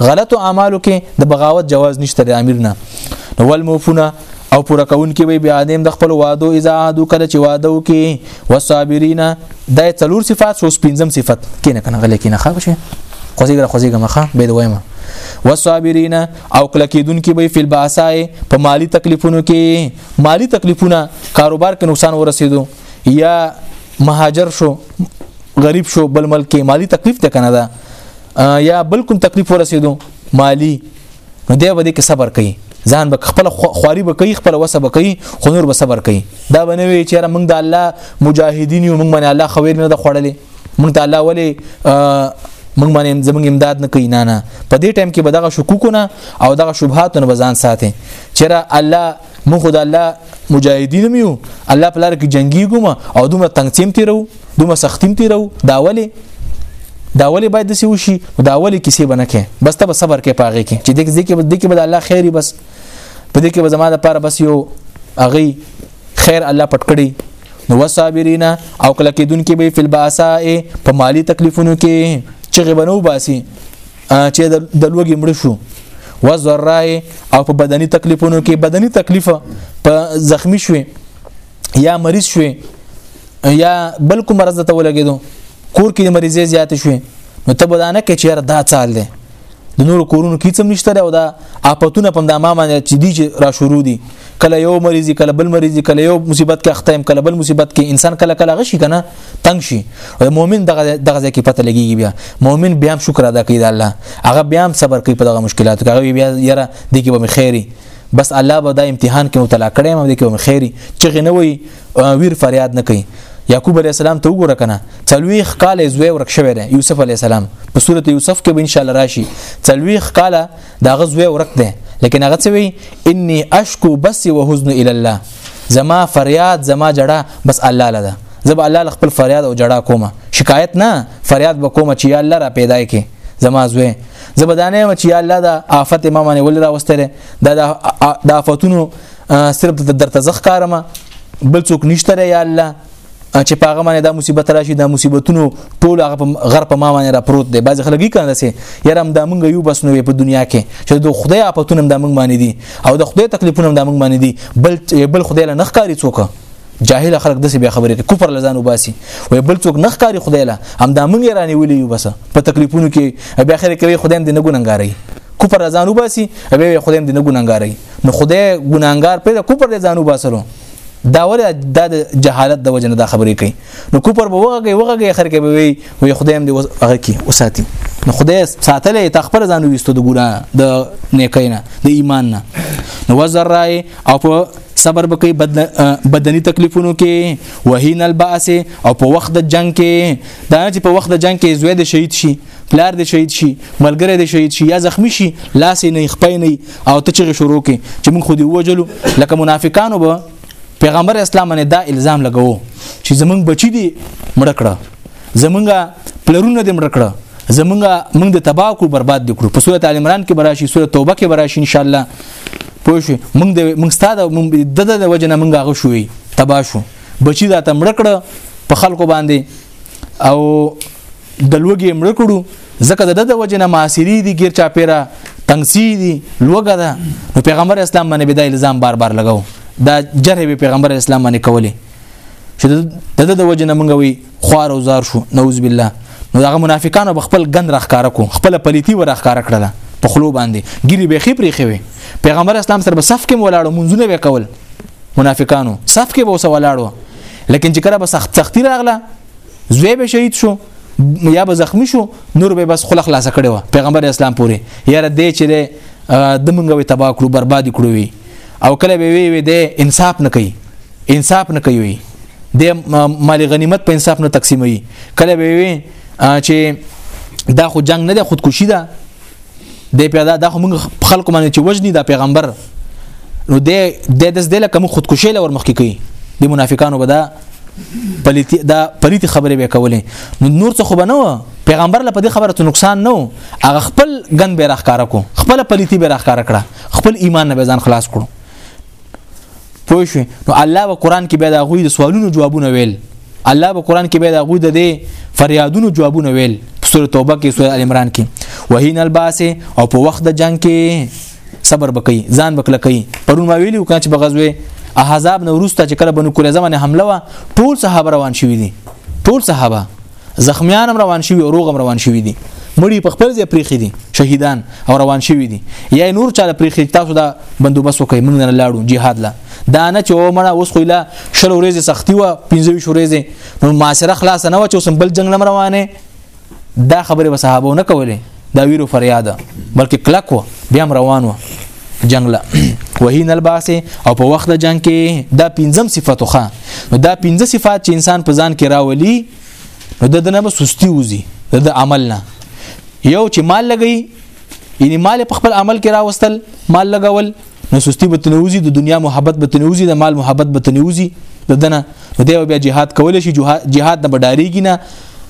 غلطو اعمالو کې د بغاوت جواز نشته د امیر نه نو والموفونه او پوره کون کې وي بیا دیم د خپل وادو اذا عادو کله چې وادو کې والصابرین د څلور صفات سو پنځم صفت کې نه کنه غلې کې نه خاوشه خوځېګره خوځېګه مخه به د وایم والصابرین او کله کې دن کې به فل باسای په مالی تکلیفونو کې مالی تکلیفونه کاروبار کې نقصان ورسېدو یا مهاجر شو غریب شو بل ملک کې مالی تکلیف ته کنه دا یا بل کوم تکلیف ورسېدو مالی نو دی به دې کې صبر کوي ځان به خپل خواري به کوي خپل وسه به کوي خو نور به صبر کوي دا به نه وي چې موږ د الله مجاهدین یو موږ باندې الله خویر نه د خوړلې مونږ ته الله ولی مونږ باندې زمونږ امداد نه کوي نه نه په دې ټایم کې به دغه شکوکونه او دغه شبهات نه بزان ساتي چیرې الله مونږ خدای الله مجاهدین میو الله په لار کې جنگي ګوم او دومره تنقسیم تیرو دومره سختیم تیرو دا ولی دا ولی باید دسی وشي دا ولی کیسې بنه کې بس ته صبر کې پاږي کې چې دې کې دې کې به الله خیری بس په دې کې به زماده لپاره بس یو اغي خیر الله پټ کړي نو وصابرین او کله کې دن کې به فل باساء په مالی تکلیفونو کې چې غبنو باسي چې د لوګي مړ شو وزرای او په بدني تکلیفونو کې بدني تکلیف په زخمی شوي یا مریض شوي یا بل کوم مرض ته ولګیدو کور کې مریضې زیات شوي نو ته بدانه کې چیر دا چال دی د نور کورونو کې څه نشته او دا آفتونه په دما باندې چې دي چې را شروع دي کله یو مریضي کله بل مریضي کله یو مصیبت کې اختیم کله بل مصیبت کې انسان کله کله غشي کنه تنگ شي او مؤمن دغه دغه ځکه پته لګيږي بیا مؤمن بیا هم شکر ادا کوي د الله هغه بیا هم صبر کوي په دغه مشکلاتو کې هغه بیا یره د کې به خیری بس الله به دا امتحان کې مبتلا کړي مې د کې خیری چې غنوي ویر فریاد نه کوي یعقوب علی السلام ته وګوره کنه تلويخ کال زوی ورک شوی دی یوسف علی السلام په صورت یوسف کې به ان شاء الله راشي تلويخ کال دا غزوی ورک دی لیکن هغه څه وی انی اشکو بس وحزن الی الله زما فریاد زما جړه بس الله لده زب الله خپل فریاد او جړه کومه شکایت نه فریاد وکوم چې یا الله را پیدا کی زما زوی زبدانه چې یا الله دا آفت امامانه ول را وستره دا د آفتونو صرف د درته زخ کارم بل څوک نشته ری یا الله چې پاغه باندې دا مصیبت راشي دا مصیبتونو ټول هغه غر په ما باندې را پروت دی بعض خلګي کنه سي یارم دا مونږ یو بس نو په دنیا کې چې د خدای اپتونم دا مونږ باندې دي او د خدای تکلیفونم دا مونږ باندې دي بل بل خدای له نخ کاری څوک جاهل خلک دسي بیا خبرې کوي کفر لزان وباسي وي بل څوک نخ کاری خدای له هم دا مونږ رانی ویلی یو بس په تکلیفونو کې بیا خیر کوي خدای دې نه ګونګاري کفر لزان وباسي بیا خدای دې نه ګونګاري نو خدای ګونګار پیدا کفر لزان وباسلو دا ولې دا د جهالت د وجنه دا خبرې کوي نو کفر به وغږي وغږي خیر کوي وي وي خدای دې هغه کې وساتي نو خدای ساتلې تخبر ځانو وستو د ګنا د نیکینا د ایمان نه نو وزرای او په صبر وکي بدني تکلیفونو کې وهین الباس او په وخت د جنگ کې دا چې په وخت د جنگ کې زوی د شهید شي پلار د شهید شي ملګری د شهید شي یا زخمی شي لاس نه خپې نه او ته چې شروع کې چې موږ خو دی وجلو لکه منافقانو به پیغمبر اسلام باندې دا الزام لګاوه چې زمونږ بچی دی مړ کړه زمونږه پلرونه دې مړ کړه زمونږه موږ د تباہ کو برباد دي کړو په سورته ال عمران کې براشي سورته توبه کې براشي ان شاء الله پوه شو موږ د موږ ستاده موږ د د وجنه موږ هغه شوې تباہ شو بچی دا ته مړ کړه په خلکو باندې او د لوګي مړ کړو ځکه د د وجنه معاصری دي غیر چا پیرا تنگسی دي لوګه ده نو پیغمبر اسلام باندې بدا الزام بار بار لګاو دا جره به پیغمبر اسلام باندې کوله چې د د وجه نه منګوي خوار او زار شو نعوذ بالله نو هغه منافقانو خپل غند راخکاره کو خپل پلیتی ور راخکاره کړله په خلو باندې ګيري به خې پرې خوي پیغمبر اسلام سره په صف کې ولاړو منځونه وکول منافقانو صف کې به وسولاړو لکن چې کله به سخت سختی راغله زوی به شهید شو یا به زخمی شو نور به بس خلق خلاص کړي و پیغمبر اسلام پوری یاره دې چې د منګوي تبا کړو بربادي کړو وي او کله به وی وی د انصاف نه کوي انصاف نه کوي د مال غنیمت په انصاف نه تقسیموي کله به وي چې دا خو جنگ نه ده خودکشي ده د پیدا د موږ خلکو باندې چې وجنی دا پیغمبر نو د د دس د لکه خودکشي لور مخکې کوي د منافقانو به دا پلیتی دا پلیتی خبره به کولې نو نور څه خو بنو پیغمبر له پدې خبره ته نقصان نه هغه خپل ګن به راخاره کو خپل پلیتی به راخاره کړه خپل ایمان نه به ځان خلاص کړو پوه شو نو الله په قران کې به د غوي د سوالونو جوابونه ویل الله په قران کې به د غوي د فریادونو جوابونه ویل سوره توبه کې سوره ال عمران کې وهین الباس او په وخت د جنگ کې صبر بکې ځان بکله کوي پرون ما ویلو کچ په غزوه احزاب نو روسته چې کله بنو کله زمانه حمله وا ټول صحابه روان شوي دي ټول صحابه زخمیان هم روان شوي او روغ هم روان شوي دي مړي په خپل ځای پریخي دي شهیدان او روان شوي دي یا نور چاله پریخي تاسو دا بندوبست وکړئ موږ نه لاړو جهاد لا دا نه چې و مړه اوس خو لا شل ورځې سختی و 15 ورځې نو معاشره خلاص نه و چې اوس بل جنگ لم روانه دا خبره به صحابه نه کوله دا ویرو فریاد بلکې کلک و بیا روان و جنگ لا وهین الباس او په وخت د جنگ کې دا پنځم صفاتو خان نو دا پنځه صفات چې انسان په ځان کې راولي نو د دنه به سستی وزي د عمل نه یو چې مال لګي یعنی مال په خپل عمل کې راوستل مال لګول نو سستی به تنوزی د دنیا محبت به تنوزی د مال محبت به تنوزی د دنه نو دی بیا جهاد کول شي جهاد نه بډاریږي نه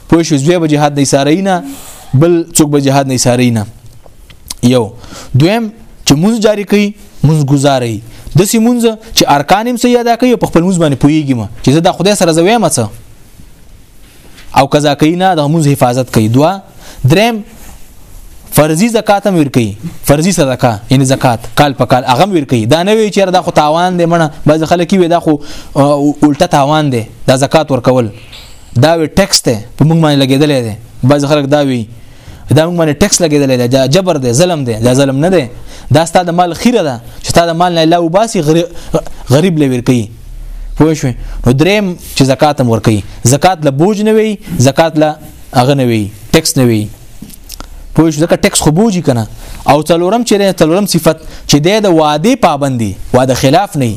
پوه شو زوی به جهاد نه ساري نه بل څوک به جهاد نه ساري نه یو دویم چې مونږ جاری کوي مونږ گزاري د سیمونځ چې ارکانم سي ادا کوي په خپل مونږ باندې پويږي ما چې زه د خدای سره زویم څه او قضا کوي نه د مونږ حفاظت کوي دوا دریم فرضي زکات هم ور کوي فرضي صدقه یعنی زکات کال په کال هغه ور کوي دا نه وی چې دا خو تاوان دی منه بعض خلک وي دا خو الټه تاوان دی دا زکات ور کول دا وی ټیکس ته په موږ باندې لګیدلې ده بعض خلک دا وی دا موږ باندې ټیکس لګیدل دی دا جبر دی ظلم دی دا ظلم نه دی دا ستاسو د مال خیره ده چې تاسو د مال نه الله وباسي غریب لویر کوي پوه شو نو دریم چې زکات هم ورکي زکات له بوج نه وي زکات له اغه نه وي ټیکس نه وي پوه شو ځکه ټیکس خو بوجي کنه او څلورم چې نه څلورم صفت چې د وعده پابندي وعده خلاف نه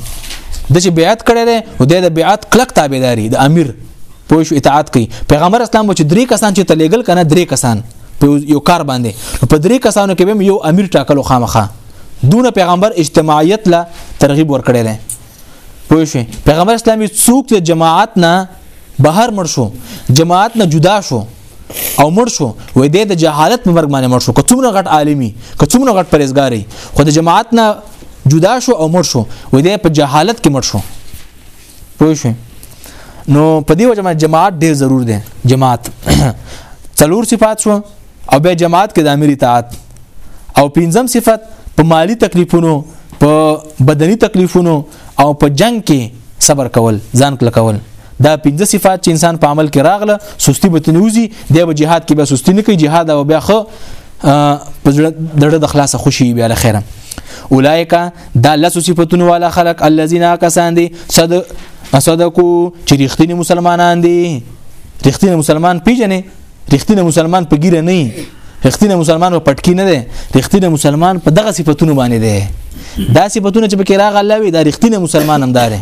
د چې بیعت کړي دی او د بیعت کلک تابعداري د امیر پوه شو اطاعت کوي پیغمبر اسلام مو چې درې کسان چې تلېګل کنه درې کسان په یو کار باندې په درې کسانو کې به یو امیر ټاکلو خامخه دون پیغمبر اجتماعیت لا ترغیب ورکړی دی پوه شو پیغمبر اسلامي څوک چې جماعت نه بهر مړ شو جماعت نه جدا شو او مړ شو وې د د جهالت په مرګ باندې مړ شو که څومره غټ عالمي که څومره غټ پرېزګاری خو د جماعت نه جدا شو او مړ شو وې د په جهالت کې مړ شو پوه شو نو په دې وجه باندې جماعت ډیر ضرور دی جماعت څلور صفات شو او به جماعت کې د امر اطاعت او پنځم صفت په مالی تکلیفونو په بدني تکلیفونو او په جنگ کې صبر کول ځان کله کول دا پنځه صفات چې انسان په عمل کې راغله سستی به تنوزي د جهاد کې به سستی نه کوي جهاد او بیا خو په زړه دړه د خلاصه خوشي بیا خیره اولایک دا لس صفاتونه والا خلق الذين کسان دي صد صدقو چې رښتینی مسلمانان دي رښتینی مسلمان پیژنې رښتینی مسلمان په ګیره نه رښتینی مسلمان په پټکی نه دی رښتینی مسلمان په دغه صفاتونه باندې دی دا صفاتونه چې پکې راغلي وي دا رښتینی مسلمان هم دار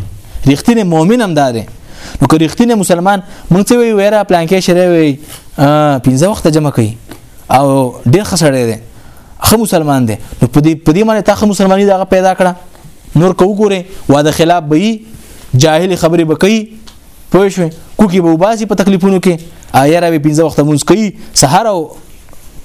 رښتینی مؤمن هم دار نو که رښتینی مسلمان مونږ څه وی ویره پلان کې شری وی پنځه وخت جمع کوي او ډیر خسړې دي خه مسلمان دي نو په دې په دې باندې تا خه مسلمانۍ دغه پیدا کړه نور کو ګوره وا د خلاف به جاهل خبرې بکې پوه شو کوکی به وباسي په تکلیفونو کې آیا را به پنځه وخت مونږ کوي سحر او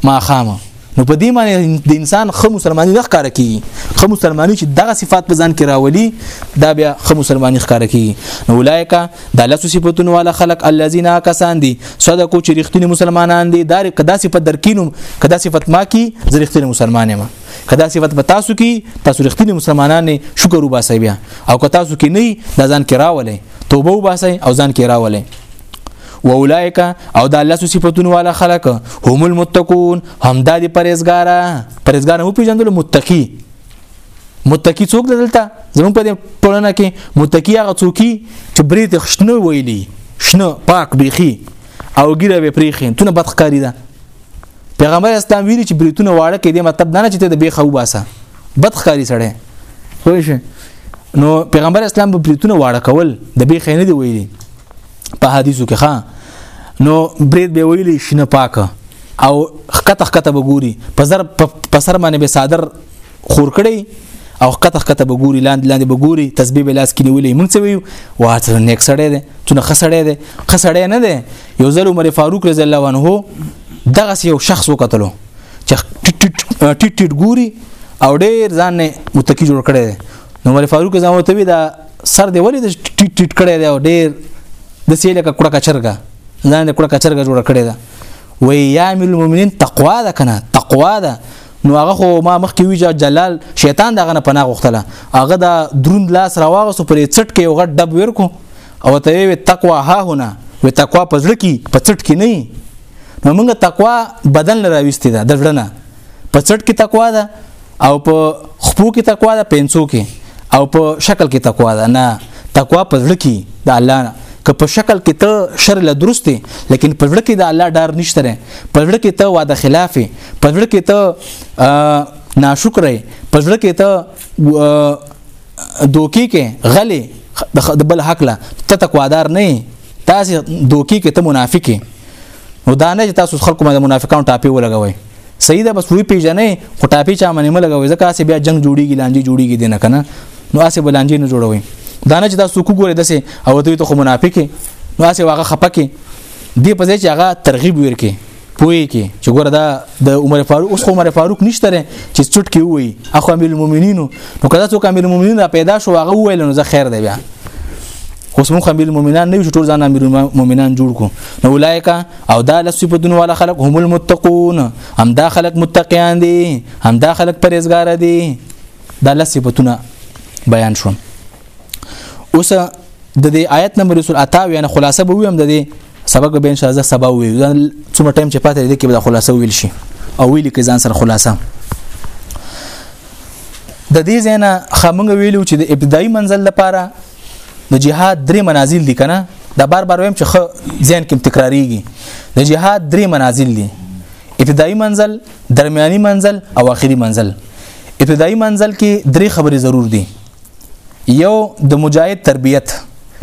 ما خامه نو په دې معنی د انسان خه مسلمانۍ نه ښکار کیږي خه مسلمانۍ چې دغه صفات په ځان کې راولي دا بیا خه مسلمانۍ ښکار کیږي نو ولایکا د لاسو صفاتونو والا خلق الذين کسان دي صدقو چې رښتینی مسلمانان دي دا کدا صفت درکینم کدا صفت ما کی زه رښتینی مسلمان یم کدا صفت په تاسو کی تاسو رښتینی مسلمانان نه شکر وباسئ بیا او که تاسو کې نه دا ځان کې راولې توبه وباسئ او ځان کې راولې واولائک او دا الله صفاتون والا خلق هم المتقون هم د پرهیزګار پرهیزګار هو پیژندل متقی متکی څوک دلته زموږ په ټولنه کې متکی هغه څوکي چې بریته خشنه ویلي شنه پاک بیخي او ګیره به پریخي تونه بدخکاری ده پیغمبر اسلام ویلي چې بریتونه واړه کې دې مطلب نه چې ته د بیخه وباسه بدخکاری سړی خو شي نو پیغمبر اسلام په بریتونه واړه کول د بیخه نه دی ویلي په حدیثو کې ښا نو برید به ویلي شنه پاکه او خکته خکته بګوري په سر باندې به صادر خور کړی او قطه قطه بګوري لاندې لاندې بګوري تسبیح به لاس کې نیولې مونږ څه ویو واه ته نیک سړی دی ته نه خسړی دی خسړی نه دی یو ځل عمر فاروق رضی الله عنه دغه یو شخص وکتلو چې ټټ ټټ ګوري او ډیر ځان نه متکی جوړ کړی دی نو عمر فاروق ځان ورته وی دا سر دی ولې د ټټ ټټ کړی دی او ډیر د سیله کړه کچرګه ځان د کړه کچرګه جوړ کړی دی وی یا امیر المؤمنین تقوا ده کنه تقوا ده نو هغه خو ما مخکې وی چې جلال شیطان دغه نه پناه غوښتله هغه دا دروند لاس راواغسو پرې چټ کې یو غټ ډب ورکو او ته وی تقوا ها هنا وی تقوا پزړه کې په چټ کې نه نو موږ تقوا بدن لراويستي ده د ځړنه په چټ کې تقوا ده او په خپو کې تقوا ده پنسو کې او په شکل کې تقوا ده نه تقوا پزړه کې د الله نه که په شکل کې ته شر له درسته لیکن په ځړه کې د الله ډار نشته په ځړه کې ته واده خلافه پزړه کې ته ناشکر یې پزړه کې ته دوکي کې غلې د بل حق لا ته تقوادار نه تاسو دوکي کې ته منافق یې نو دا نه چې تاسو خلکو باندې منافقانو ټاپي ولګوي صحیح ده بس وی پیژنې خو ټاپي چا باندې ملګوي ځکه چې بیا جنگ جوړیږي لانجې جوړیږي دینه کنه نو اسه بلانجې نه جوړوي دا نه چې تاسو کو ګورې دسه او دوی ته خو منافق نو اسه واغه خپکه دی په ځای چې هغه ترغیب ورکې پوي کې چې ګوره دا د عمر فاروق اوس عمر فاروق نشته رې چې چټ کې وي اخو امیر المؤمنین نو کله څوک امیر المؤمنین را پیدا شو هغه ویل نو زه خیر دی بیا اوس موږ امیر المؤمنان نه یو ټول ځان امیر المؤمنان جوړ کو نو ولایکا او دا لسفتون والا خلق هم المتقون هم دا خلق متقیان دي هم دا خلق پرهیزګار دي دا لسفتونه بیان شو اوس د دې آیت نمبر 28 یعنی خلاصه به ویم د دې سبق به ان شاء الله سبا وي څومره ټایم چې پاتې دی کې به خلاصو ویل شي او ویل کې ځان سره خلاصه د دې زینا خمنګ ویلو چې د ابتدایي منزل لپاره د جهاد درې منازل دي کنه دا بار بار ویم چې خ ذهن کې تکراریږي د جهاد درې منازل دي ابتدایي منزل درمیاني منزل او آخري منزل ابتدایي منزل کې درې خبرې ضرور دي یو د مجاهد تربیت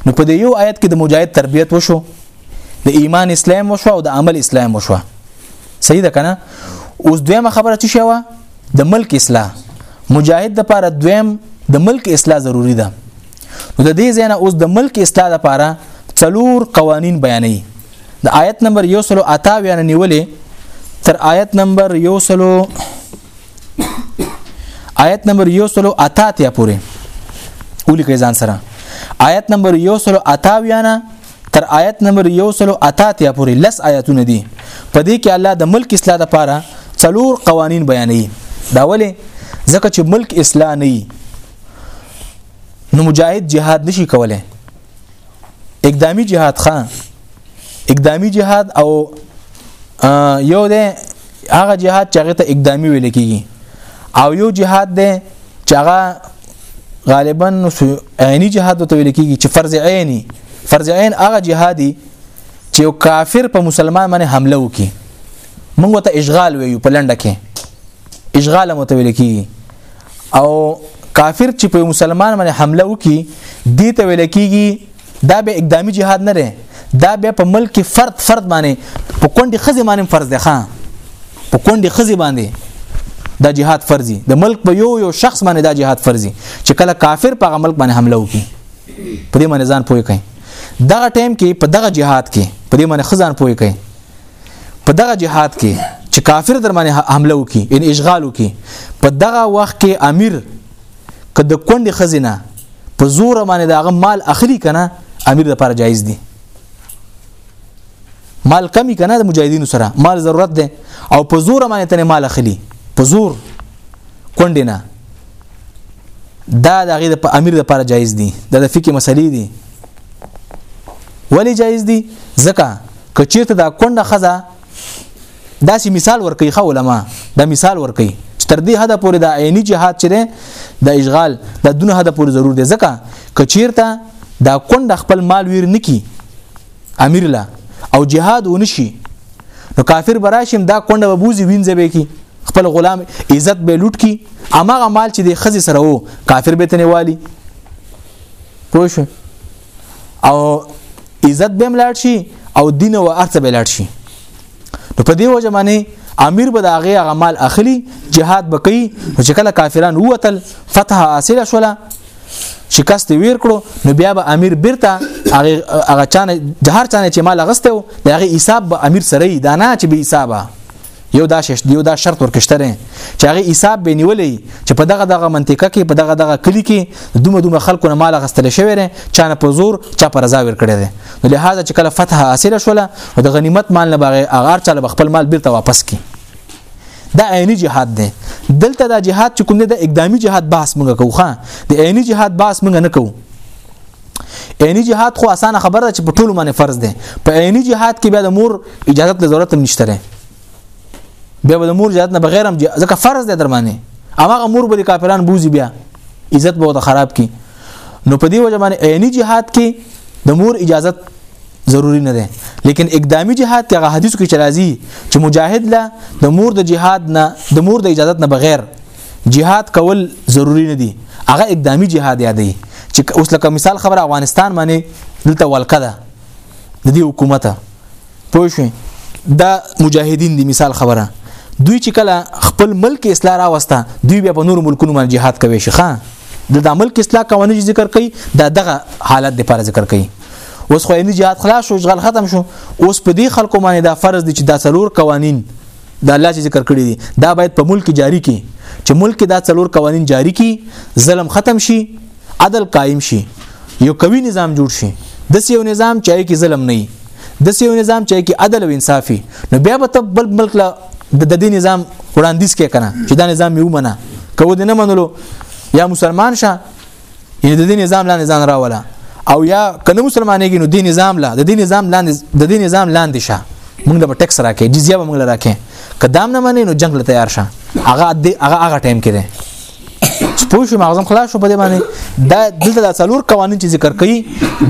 نو په دې یو آیت کې د مجاهد تربیت وشو د ایمان اسلام وشو او د عمل اسلام وشو صحیح ده کنه اوس دویمه خبره چې شوه د ملک اصلاح مجاهد د پاره دویم د ملک اصلاح ضروری ده نو د دې ځای اوس د ملک اصلاح لپاره څلور قوانین بیانې د آیت نمبر یو سلو اتا بیان نیولې تر آیت نمبر یو سلو آیت نمبر یو سلو اتا تیا پورې اولی کې ځان سره آیت نمبر یو سلو اتا ویانا تر آیت نمبر یو سلو اتا تیا پورې لس آیتونه دي په دې کې الله د ملک اصلاح لپاره څلور قوانین بیانوي دا ولې ځکه چې ملک اصلاح نه نو مجاهد جهاد نشي کولای اقدامی جهاد خان اقدامی جهاد او یو دی هغه جهاد چې هغه ته اقدامی ویل کیږي او یو جهاد دی چې هغه غالبا عینی جهاد ته ویل کیږي چې فرض عینی فرض عین هغه جهادي چې یو کافر په مسلمان باندې حمله وکي موږ ته اشغال ویو په لنډه کې اشغال مو ته ویل کیږي او کافر چې په مسلمان باندې حمله وکي دې ته ویل کیږي دا به اقدامي جهاد نه لري دا به په ملک کې فرد فرد باندې په کونډي خزي باندې فرض دی خان په کونډي خزي باندې دا جهاد فرضي د ملک په یو یو شخص باندې دا جهاد فرضي چې کله کافر په ملک باندې حمله وکړي په دې باندې ځان پوي کوي دغه ټیم کې په دغه جهاد کې په دې باندې خزان پوي کوي په دغه جهاد کې چې کافر در باندې حمله وکي ان اشغال وکي په دغه وخت کې امیر که د کونډې خزینه په زور باندې دغه مال اخلي کنه امیر لپاره جایز دي مال کمی کنه د مجاهدینو سره مال ضرورت ده او په زور باندې تنه مال اخلي په زور کونډې نه دا د غیر په امیر لپاره جایز دي دا د فقې مسلې دي ولی جایز دي ځکه کچیرته دا کونډه خزه داسې مثال ورکي خو علما دا مثال ورکي چې تر دې حد پورې دا عیني جهاد چره د اشغال د دونه حد پورې ضرور دي ځکه کچیرته دا کونډه خپل مال ویر نکی امیر لا او جهاد ونشي نو کافر براشم دا کونډه وبوزي وینځه به کی خپل غلام عزت به لوټ کی امغه مال چې د خزي سره وو کافر به تنوالي پوه شو او عزت به ملاړ شي او دین او ارث به لاړ شي نو په دې وجه باندې امیر به د هغه هغه مال اخلي جهاد به کوي چې کله کافران ووتل فتح حاصله شوله شکست ویر کړو نو بیا به امیر بیرته هغه هغه چانه د هر چانه چې مال غسته و د هغه حساب به امیر سره ای دانا چې به حسابه یو دا شش یو دا شرط ورکشته دی چې هغه حساب به نیولې چې په دغه دغه منطقه کې په دغه دغه کلی کې دومره دومره خلکو نه مال غستل شوی دی چا نه په زور چا پر رضا ور کړی دی نو لهدا چې کله فتح حاصله شوله او د غنیمت مال نه باغې اغار چاله خپل مال بیرته واپس کی دا عیني جهاد دی دلته دا جهاد چې کوم دی د اقدامي جهاد بحث موږ کوو ښا د عیني جهاد بحث موږ نه کوو عینی جهاد خو اسانه خبره ده چې په ټولو باندې فرض دی په عینی جهاد کې بیا د مور اجازه ته ضرورت هم نشته بیا به د مور اجازه نه بغیر هم ځکه فرض دی درمانه هغه مور به کافران بوزي بیا عزت به ته خراب کی نو په دې وجه باندې عینی جهاد کې د مور اجازه ضروری نه ده لیکن اقدامی جهاد کې هغه حدیث کې چرایي چې مجاهد له د مور د جهاد نه د مور د اجازه نه بغیر جهاد کول ضروری نه دی هغه اقدامي جهاد یادې چې اوس لکه مثال خبره افغانستان باندې دلته ولکه ده د دې حکومت پوه شئ دا مجاهدین دی مثال خبره دوی چې کله خپل ملک اصلاح راوسته دوی بیا په نور ملکونو باندې جهاد کوي شيخه د دا ملک اصلاح قوانین ذکر کوي دا دغه حالت د پر ذکر کوي اوس خو یې جهاد خلاص شو اشغال ختم شو اوس په دې خلکو باندې دا فرض دي چې دا څلور قوانین د الله چې ذکر کړی دي دا باید په ملک جاری کی چې ملک دا څلور قوانین جاری کی ظلم ختم شي عدل قائم شي یو قوي نظام جوړ شي د سیو نظام چای کی ظلم نه د سیو نظام چای کی عدل او انصافي نو بیا به ته بل ملک لا د دې نظام وړاندیز کې کنه چې دا نظام یو منه کو دې نه منلو یا مسلمان شه یعنی د دې نظام لاندې ځان راولا او یا کنه مسلمانېږي نو دې نظام لا د دې نظام لاندې د دې نظام لاندې شه موږ له ټیکس راکې جزیه به موږ له راکې قدام نه منې نو جنگ له تیار شه هغه هغه هغه ټایم کې ده پوه شو مغزم خلاص شو په دې باندې دا دلته د څلور قوانين چې ذکر کړي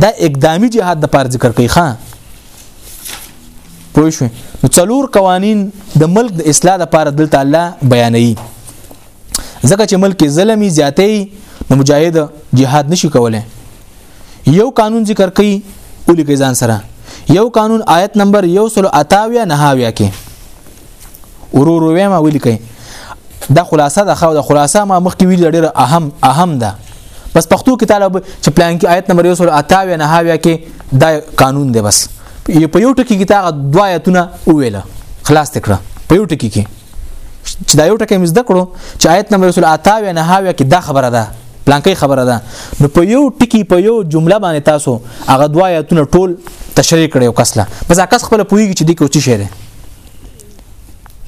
دا اقدامي جهاد د پاره ذکر کړي ښا پوه شو نو څلور قوانين د ملک د اصلاح لپاره دلته الله بیانوي ځکه چې ملک ظلمي زیاتې نو مجاهد جهاد نشي کولای یو قانون ذکر کړي اولی کې ځان سره یو قانون آیت نمبر 128 نهاویا کې ورو ورو ما ویل کوي دا خلاصه ده خو دا خلاصه ما مخکې ویل ډېر اهم اهم ده بس پښتو کې طالب چې پلان کې آیت نمبر 128 نهاویا کې دا قانون دی بس په یو ټکی کې تا دوا آیتونه وویل خلاص تکړه په یو ټکی کې چې دا یو ټکی مې زده کړو چې آیت نمبر رسول اتاوی نه هاوی کې دا خبره ده پلانکې خبره ده نو په یو ټکی په یو جمله باندې تاسو هغه دوا آیتونه ټول تشریح کړي او کسله بس کس خپل پوهیږي چې د کوچی شعر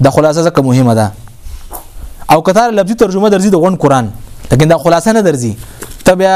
ده خلاصه ځکه مهمه ده او کثار لفظي ترجمه درځي د غون قران لیکن دا خلاصه نه درځي ته بیا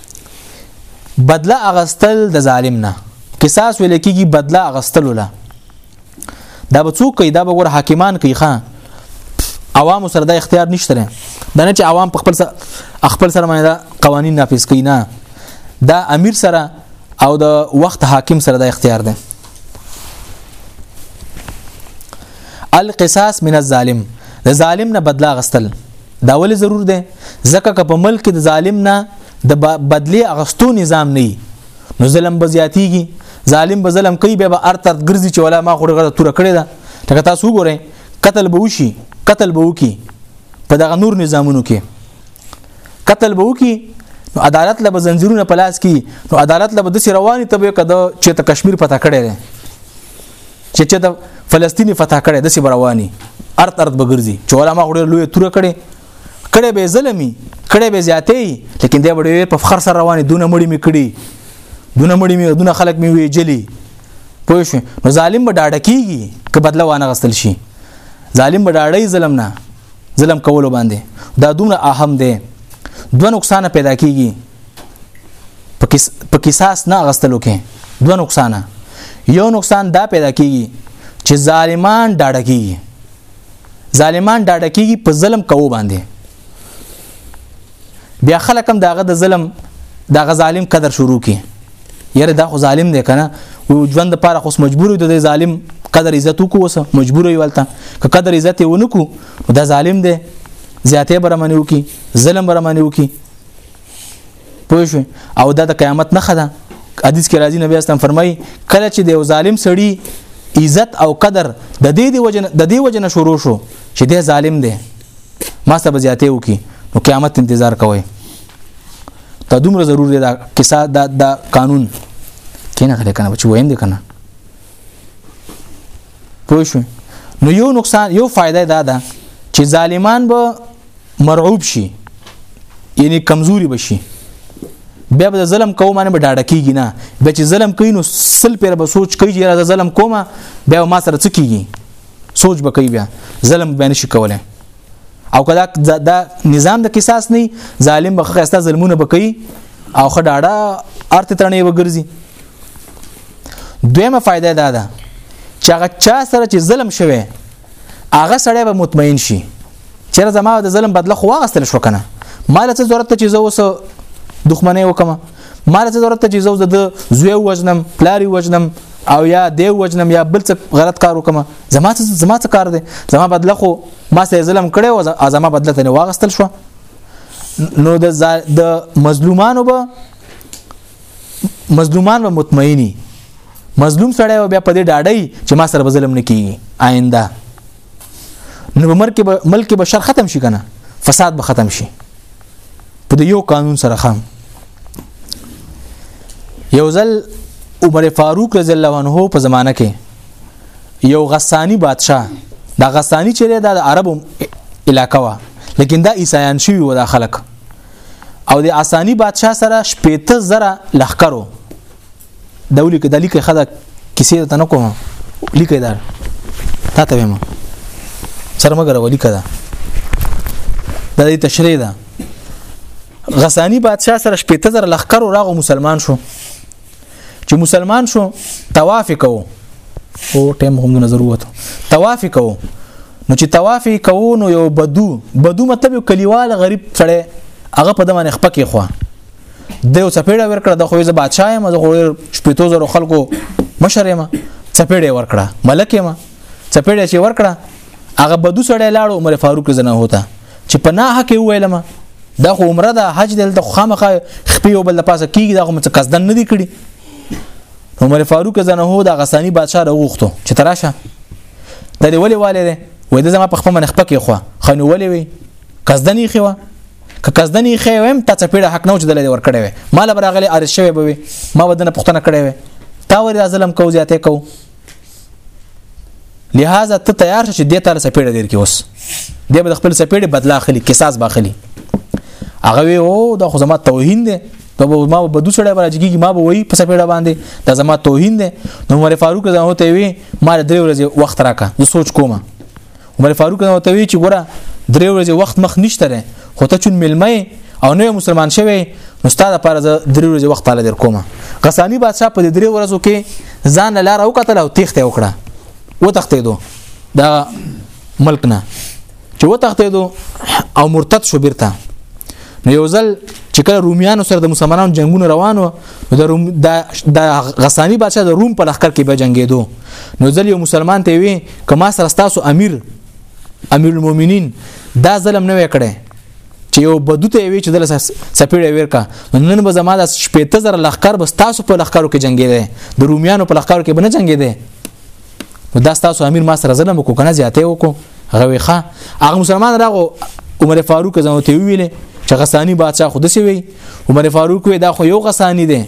بدله اغستل د ظالم نه قصاص ویل کېږي بدله اغستل ولا دا به څوک کوي دا به ګور حاکمان کوي ښا عوام سره دا اختیار نشته دا نه چې عوام خپل سره خپل سره باندې دا قوانين نافذ کوي نه دا امیر سره او د وخت حاکم سره دا اختیار ده القصاص من الظالم د ظالم نه بدلا غستل دا ولې ضرور دی ځکه که په ملک کې د ظالم نه د بدلی اغستو نظام نه نو ظلم به زیاتیږي ظالم به ظلم کوي به ار تر ګرځي چې ولا ما خورغه تور کړی دا لکه تاسو ګورئ قتل به وشي قتل به وکي په دغه نور نظامونو کې قتل به وکي نو عدالت له زنجیرونه پلاس کی نو عدالت له د رواني تبه کده چې ته کشمیر پتا کړی چې چې د فلسطینی فتح کړي د سی برواني ارت ارت بګرځي چې علماء غوړي لوی تور کړي کړي به ظلمي کړي به زیاتې لیکن دی وړي په فخر سره رواني دونه مړی می کړي دونه مړی می دونه خلک می وی جلی پوه شو نو ظالم به ډاډه کیږي که بدله وانه غستل شي ظالم به ډاډه ظلم نه ظلم کولو باندې دا دومره اهم دی دوه نقصان پیدا کیږي په قصاص نه غستلو کې دوه نقصان یو نقصان دا پیدا کیږي چې ظالمان ډاډه کیږي ظالمان ډاډه کیږي په ظلم کوو باندې بیا خلک هم داغه د ظلم داغه ظالم قدر شروع کی یاره دا خو ظالم دی کنه و ژوند لپاره خو مجبور یو د ظالم قدر عزت وکوه وسه مجبور یو ولته که قدر عزت ونکو دا ظالم دی زیاته برمنیو کی ظلم برمنیو کی پوه شو او دا د قیامت نه خده حدیث کې راځي نبی اسلام فرمایي کله چې د ظالم سړی عزت او قدر د دې دی وجنه د دې وجنه شروع شو چې د ظالم دی ما سبا زیاته وکي نو قیامت انتظار کوي ته دومره ضرور دی دا کیسه دا دا قانون کینه غره کنه چې ویند کنه پوه شو نو یو نقصان یو فائدہ دا ده چې ظالمان به مرعوب شي یعنی کمزوري بشي بیا به ظلم کوم باندې ډاډه کیږي نه به چې ظلم کوي نو سل پیر به سوچ کوي چې را ظلم کوم بیا ما سره څه کیږي سوچ به کوي بیا ظلم به نشي کولای او کدا دا نظام د قصاص نه ظالم به خسته ظلمونه به کوي او خډاړه ارته ترنه وګرځي دویمه فائدہ دا ده چې هغه چا سره چې ظلم شوی هغه سړی به مطمئن شي چېر زما د ظلم بدله خو واغستل شو کنه مال څه ضرورت چې زه اوس دښمنه وکم مال څه ضرورت چې زه د زوی وجنم پلاری وجنم او یا دی وجنم یا بل څه غلط کار وکم زما څه زما څه کار دی زما بدله خو ما سه ظلم کړي او زما بدله ته واغستل شو نو د د مظلومانو به مظلومان به مطمئنی مظلوم سړی او بیا په دې ډاډی چې ما سره ظلم نه کیږي آینده نو به ملک به ملک به شر ختم شي کنه فساد به ختم شي په یو قانون سره خام یو ځل عمر فاروق رضی الله عنه په زمانه کې یو غسانی بادشاه دا غسانی چې دا د عربو علاقه و لیکن دا عیسایان شوی و دا خلک او د اسانی بادشاه سره شپېته زره لخکرو دولی کې دلی کې خدا کیسې ته نه کوم لیکه دا تا ته وایم سره مګر ولی کدا د دې تشریح ده غسانی بادشاه سره شپېته زره لخکرو راغو مسلمان شو چې مسلمان شو طواف کوو او ټیم هم نظر وته طواف کوو نو چې طواف کوو نو یو بدو بدو مطلب یو کلیوال غریب سره هغه په دمانه خپکه خو د یو سپېړه ورکړه د خوې ز بادشاہ یم زه خو شپېتو زرو خلکو مشر یم سپېړه ورکړه ملک یم سپېړه چې ورکړه هغه بدو سره لاړو عمر فاروق زنه هوته چې په نه حق ویل ما دا خو عمره ده حج دلته خامخا خپې او بل پاسه کیږي دا خو مڅ قصدن نه دی کړی عمر فاروق زنه هو د غسانی بادشاہ راغوښتو چې تراشه د دې ولې والي ده وې د زما په خپل منخ پکې خو خنو ولې وي قصدنی خو که قصدنی خو ويم ته څه پیړه حق نه وجدل دی ور کړې وې مال برغلي ارشوي بوي ما ودنه پښتنه کړې وې تا ور ظلم کو زیاته کو لہذا ته تیار شې د تر سپېړه دیر کې اوس د به خپل سپېړه بدلا خلی قصاص باخلی هغه وی او د خو زما توهین دی ته به ما به دو سړی راځي کیږي ما به وای په سپېړه باندې دا زما توهین دی نو عمر فاروق زه هوته وی ما درې ورځې وخت راکا زه سوچ کوم عمر فاروق نو ته وی چې ګوره درې ورځې وخت مخ نشته خو ته چون ملمه او نو مسلمان شوی نو ستاسو لپاره درې ورځې وخت تعالی در کومه غسانی بادشاہ په درې ورځو کې ځان له لار او قتل او تیخته وکړه و تختیدو دا ملک نه چې و تختیدو او مرتد شو بیرته نو یو ځل چې کله رومیانو سره د مسلمانانو جنگونه روانو نو د روم د غسانی بادشاہ د روم په لخر کې به جنگیدو نو ځل یو مسلمان ته وی که ما سره تاسو امیر امیر المؤمنین دا ظلم نه وکړي چې یو بدو ته وی چې دل سپیړې ورکا نن به زما د شپېته زره لخر بس تاسو په لخرو کې جنگي دي د رومیانو په لخرو کې به نه جنگي دي دا تاسو امیر ما سره ظلم وکړ کنه زیاته وکړ هغه ویخه هغه مسلمان راغو عمر فاروق زنه ته ویلې چې غسانی بادشاہ خود سی وی عمر فاروق وی دا خو یو غسانی دی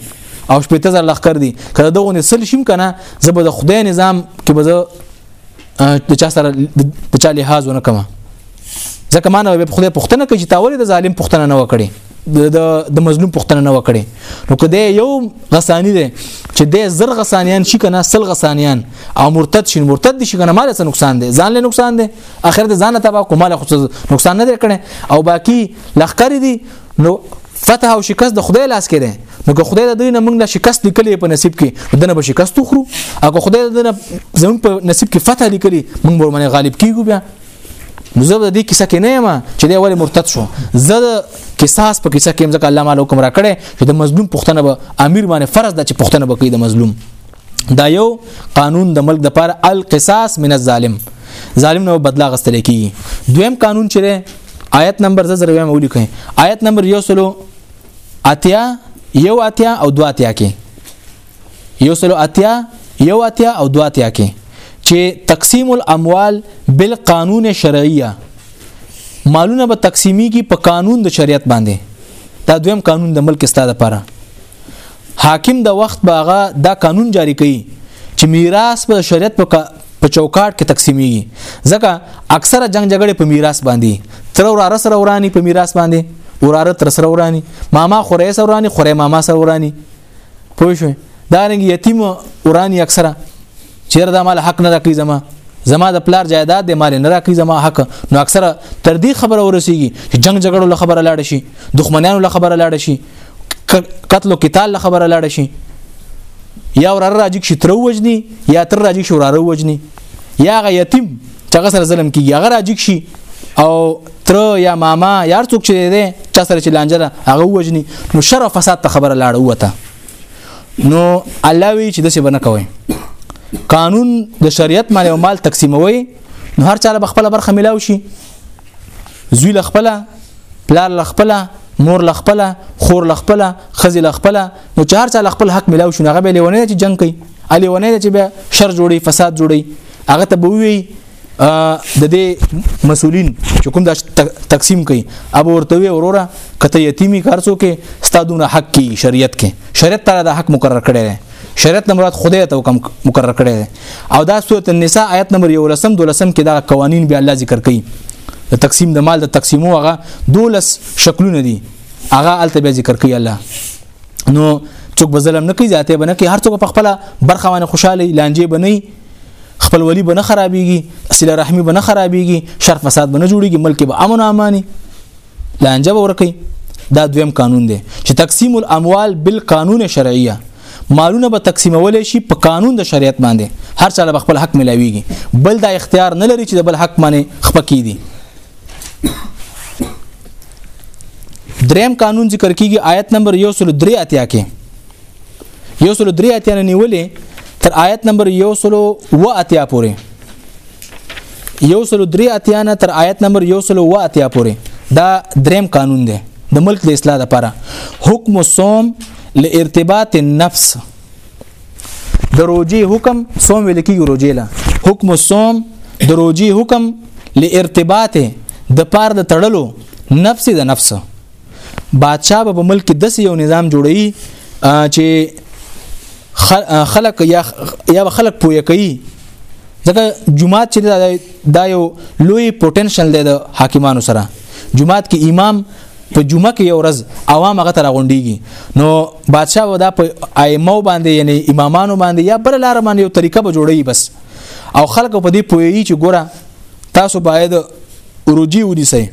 او شپته زر لخر دي کله دغه نه سل شم کنه زه به د خدای نظام کې به زه د چا سره د چا لحاظ ونه کوم ځکه ما نه به خدای پښتنه کوي چې تاولې د ظالم پښتنه نه وکړي د د مظلوم پښتنه نه وکړي نو کله یو غسانی دی چې د زر غسانیان شي کنه سل غسانیان او مرتد شي مرتد شي کنه مال څه نقصان دی ځان له نقصان دی اخر د ځان ته به کومه خو نقصان نه درکړي او باقی لخر دي نو فتح او شکست د خدای لاس کې دی نو که خدای د دوی نه موږ له شکست لیکلې په نصیب کې دنه به شکست وخورو او که خدای د نه زموږ په نصیب کې فتح لیکلې موږ به باندې غالب کیږو بیا نو زه د دې کیسه کې نه یم چې دی ولې مرتد شو زه د قصاص په کیسه کې هم ځکه الله مال حکم را کړی چې د مظلوم پښتنه به امیر باندې فرض ده چې پښتنه به کوي د مظلوم دا یو قانون د ملک د پر القصاص من الظالم ظالم نه بدلا غستل کیږي دویم قانون چې آیت نمبر زه زره ویم ولیکئ آیت نمبر یو سلو اتیا یو اتیا او دو اتیا کې یو سلو اتیا یو اتیا او دو اتیا کې چې تقسیم الاموال بالقانون شرعیه مالونه به تقسیمی کی په قانون د شریعت باندې دا دویم قانون د ملک استاده لپاره حاکم د وخت باغه دا قانون جاری کړي چې میراث په شریعت په په چوکاټ کې تقسیمیږي ځکه اکثره جنگ جګړې په میراث باندې تر وراره سره ورانی په میراث باندې وراره تر سره ورانی ماما خورې سره ورانی خورې ماما سره ورانی پوه شو دا رنګ یتیم ورانی اکثره چیر دا مال حق نه راکړي زما زما د پلار جایداد د مال نه راکړي زما حق نو اکثره تر دې خبره ورسیږي چې جنگ جګړو له خبره لاړ شي دښمنانو له خبره لاړ شي قتل او قتال خبره لاړ شي یا وراره راځي چې تر وجني یا تر راځي چې وراره وجني یا غ یتیم چې هغه سره ظلم کیږي هغه راځي شي او تر یا ماما یا څوک چې دی چا سره چې لانجه ده هغه وجني نو شر او فساد ته خبره لاړه وته نو الله وی چې د څه بنه کوي قانون د شریعت مال او مال تقسیموي نو هر چاله خپل برخه ملاوي شي زوی لخپل پلار لخپل مور لخپل خور لخپل خزي لخپل نو چهار سال خپل حق ملاو شو هغه به لیونه چې جنگ کوي علي ونه چې به شر جوړي فساد جوړي هغه ته به وي د دې مسولین چې کوم دا تقسیم کوي اب ورته وی وروره کته یتیمی کارڅو کې ستادونه حق کی شریعت کې شریعت تعالی دا حق مقرر کړی دی شریعت نه مراد خدای ته حکم مقرر کړی دی او دا سوره النساء آیت نمبر 11 دولسم کې دا قوانین بیا الله ذکر کړي د تقسیم د مال د تقسیمو هغه دولس شکلونه دي هغه الته بیا ذکر کړي الله نو څوک به ظلم نه کوي ذاته بنه کې هر څوک په خپل برخه باندې خوشاله لانجه بنئ خپل ولی بنه خرابيږي اصل رحمي بنه خرابيږي شر فساد بنه جوړيږي ملک به امن او اماني لانجه ورکي دا دویم قانون دی چې تقسیم الاموال بالقانون شرعیه مالونه به تقسیمول شي په قانون د شریعت باندې هر چاله خپل حق ملاويږي بل دا اختیار نه لري چې د بل حق باندې خپکی دي دریم قانون ذکر کیږي آیت نمبر 103 اتیا کې 103 اتیا نه نیولې تر آیت نمبر 103 اتیا پورې 103 اتیا نه تر آیت نمبر 103 اتیا پورې دا دریم قانون دی د ملک د اصلاح لپاره حکم الصوم لارتباط النفس د روجي حکم صوم ویل کیږي روجي له حکم الصوم د روجي حکم لارتباط د پار د تړلو نفس د نفس بادشاہ به ملک دس یو نظام جوړی چې خلق یا یا خلق پوهه کوي ځکه جمعات چې دا یو لوی پوتنشل دی د حاکمانو سره جمعات کې امام په جمعه کې یو ورځ عوام هغه تر غونډيږي نو بادشاه ودا په ائمه باندې یعنی امامانو باندې یا بل لار باندې یو طریقه به جوړي بس او خلک په دې پوي چې ګوره تاسو باید روجي ودی سي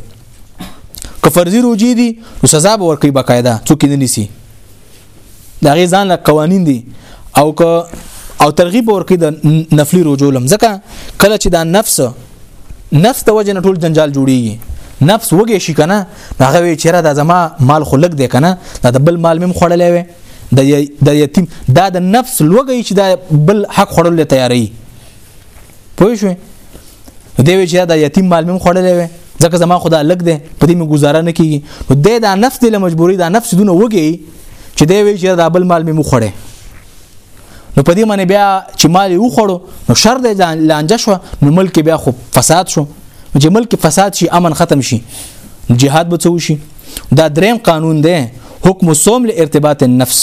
که فرضي روجي دي نو سزا به ورکړي بقاعده څوک نه نيسي دا غي ځان له قوانين دي او که او ترغیب ورکړي د نفلی روجو لم ځکه کله چې دا نفس نفس د وجه نه ټول جنجال جوړیږي نفس وږي شي کنه هغه وی چیرې دا زما مال خلق دی کنه دا د بل مال مم خړلې وي د یتیم دا د نفس لوګي چې دا بل حق خړل تیاری پوه شو دی وی چې دا یتیم مال مم خړلې وي ځکه زما خدا لګ دی په دې مې گزاره نه کیږي نو د دا نفس دی له مجبوري دا نفس دونه وږي چې دی وی چې دا بل مال مم خړې نو په دې باندې بیا چې مال یې وخړو نو شر دی لانجه شو نو ملک بیا خو فساد شو چې ملک فساد شي امن ختم شي جهاد به څه وشي دا دریم قانون دی حکم الصوم لارتباط النفس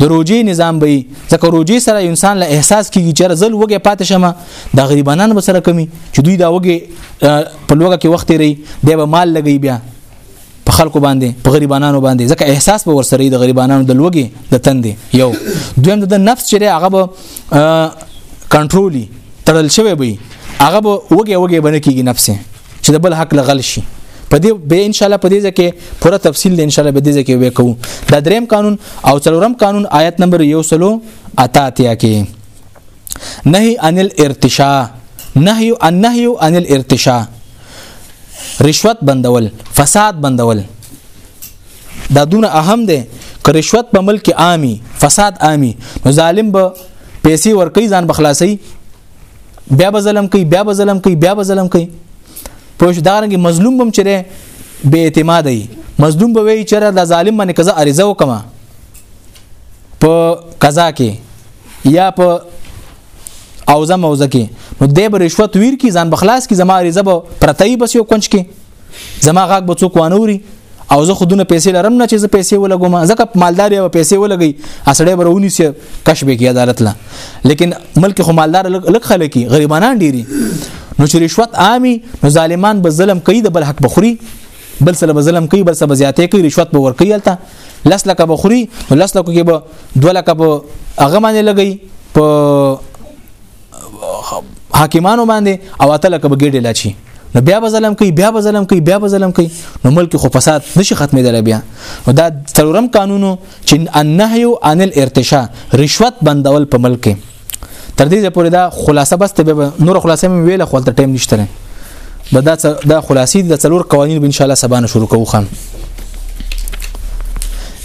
د روجي نظام به ځکه روجي سره انسان له احساس کیږي چې رزل وګه پات شمه د غریبانان به سره کمی چې دوی دا وګه په لوګه کې وخت لري دی به مال لګي بیا په خلکو باندې په غریبانو باندې ځکه احساس به ورسره د غریبانو د لوګي د تندې یو دویم د نفس چې هغه به کنټرولي تړل شوی وي هغه به وګه وګه بنه کیږي نفسه چې د بل حق لغل شي په دې به ان شاء الله په دې ځکه پوره تفصیل ان شاء الله به دې ځکه وکړو دا دریم قانون او څلورم قانون آیت نمبر 1 اتا اتیا کې نهي عن الارتشاء نهي النهي عن الارتشاء رشوت بندول فساد بندول دا دونه اهم دی که رشوت په ملک عامي فساد عامي نو ظالم به پیسې ورکي ځان بخلاصي بیا به ظلم کوي بیا به ظلم کوي بیا به ظلم کوي پوه شو دا رنګ مظلوم بم چره بې اعتماد وي مظلوم به وي چره د ظالم باندې قضا عریضه وکما په قضا کې یا په اوزه موزه کې نو د رشوت ویر کی ځان بخلاص کی زما عریضه به پرتای بس یو کنچ کې زما غاګ به څوک وانوري او زه خودونه پیسې لرم نه چې زه پیسې ولګوم ځکه مالدار یا پیسې ولګي اسړې برونی سي کش به کی عدالت لا لیکن ملک خو مالدار لک خلک غریبانان ډيري نو چې رشوت عامي نو ظالمان به ظلم کوي د بل حق بخوري بل سره به ظلم کوي بل سره به زیاتې کوي رشوت به ورکوي الته لس لکه بخوري نو لس لکه کې به دوه لکه به هغه باندې لګي په حاکمانو باندې او اته لکه به ګډه لاچی نو بیا به ظلم کوي بیا به ظلم کوي بیا به ظلم کوي نو ملک خو فساد نشي ختمې دی بیا نو دا څلورم قانونو چې النهي عن الارتشاء رشوت بندول په ملک تر دې پورې دا خلاصه بس ته نور خلاصه مې ویله خپل ټایم نشته به دا دا خلاصي د څلور قوانين به ان شاء الله سبانه شروع کوو خان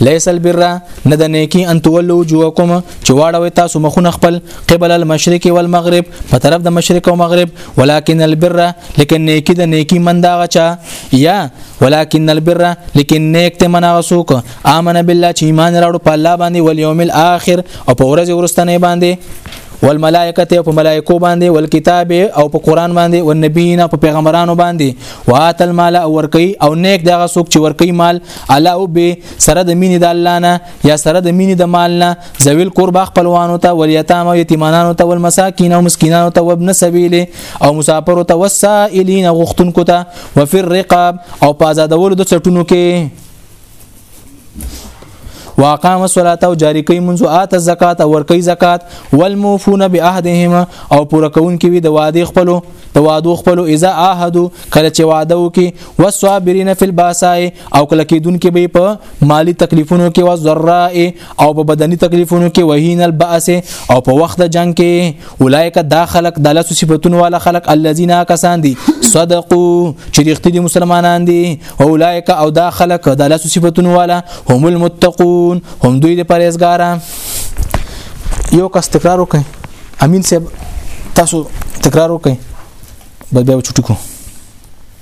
ليس البر نه د نیکی ان تولوا وجوهکم چې واړوي تاسو مخونه خپل قبل المشرق والمغرب په طرف د مشرق او مغرب ولكن البر لیکن نیکی د نیکی من دا غچا یا ولكن البر لیکن نیک ته منا غسوک امن بالله چې ایمان راړو په الله باندې ول یوم الاخر او په ورځ ورستنه باندې والملائکه په ملائکو باندې والکتاب او په قران باندې والنبیین په پیغمبرانو باندې واتل مال او ورکی او نیک دغه څوک چې ورکی مال الا او به سره د مینې د الله نه یا سره د مینې د مال نه ذویل قربا خپلوانو ته ولیتام او یتیمانانو ته والمساکین او مسکینانو ته وابن سبیل او مسافرو ته وسائلین غختونکو ته وفي الرقاب او په آزادولو د چټونو کې واقام الصلاه او جاری کوي منځو ات زکات او ور کوي زکات والموفون بعهدهم او پوره کون کوي د وعده خپلو د وعده خپلو اذا عهدو کله چې وعده وکي والصابرین فی الباساء او کله کې دن کې به په مالی تکلیفونو کې و ذرائع او په بدني تکلیفونو کې وهین الباس او په وخت د جنگ کې اولایک دا خلق د لاسو صفاتون والا خلق الذين کسان دي صدقو چې رښتینی مسلمانان دي اولایک او دا خلق د لاسو صفاتون والا هم المتقون هم دوی د پرهیزګاران یو کس تکرار وکړي امین صاحب تاسو تکرار وکړئ بل بیا چټکو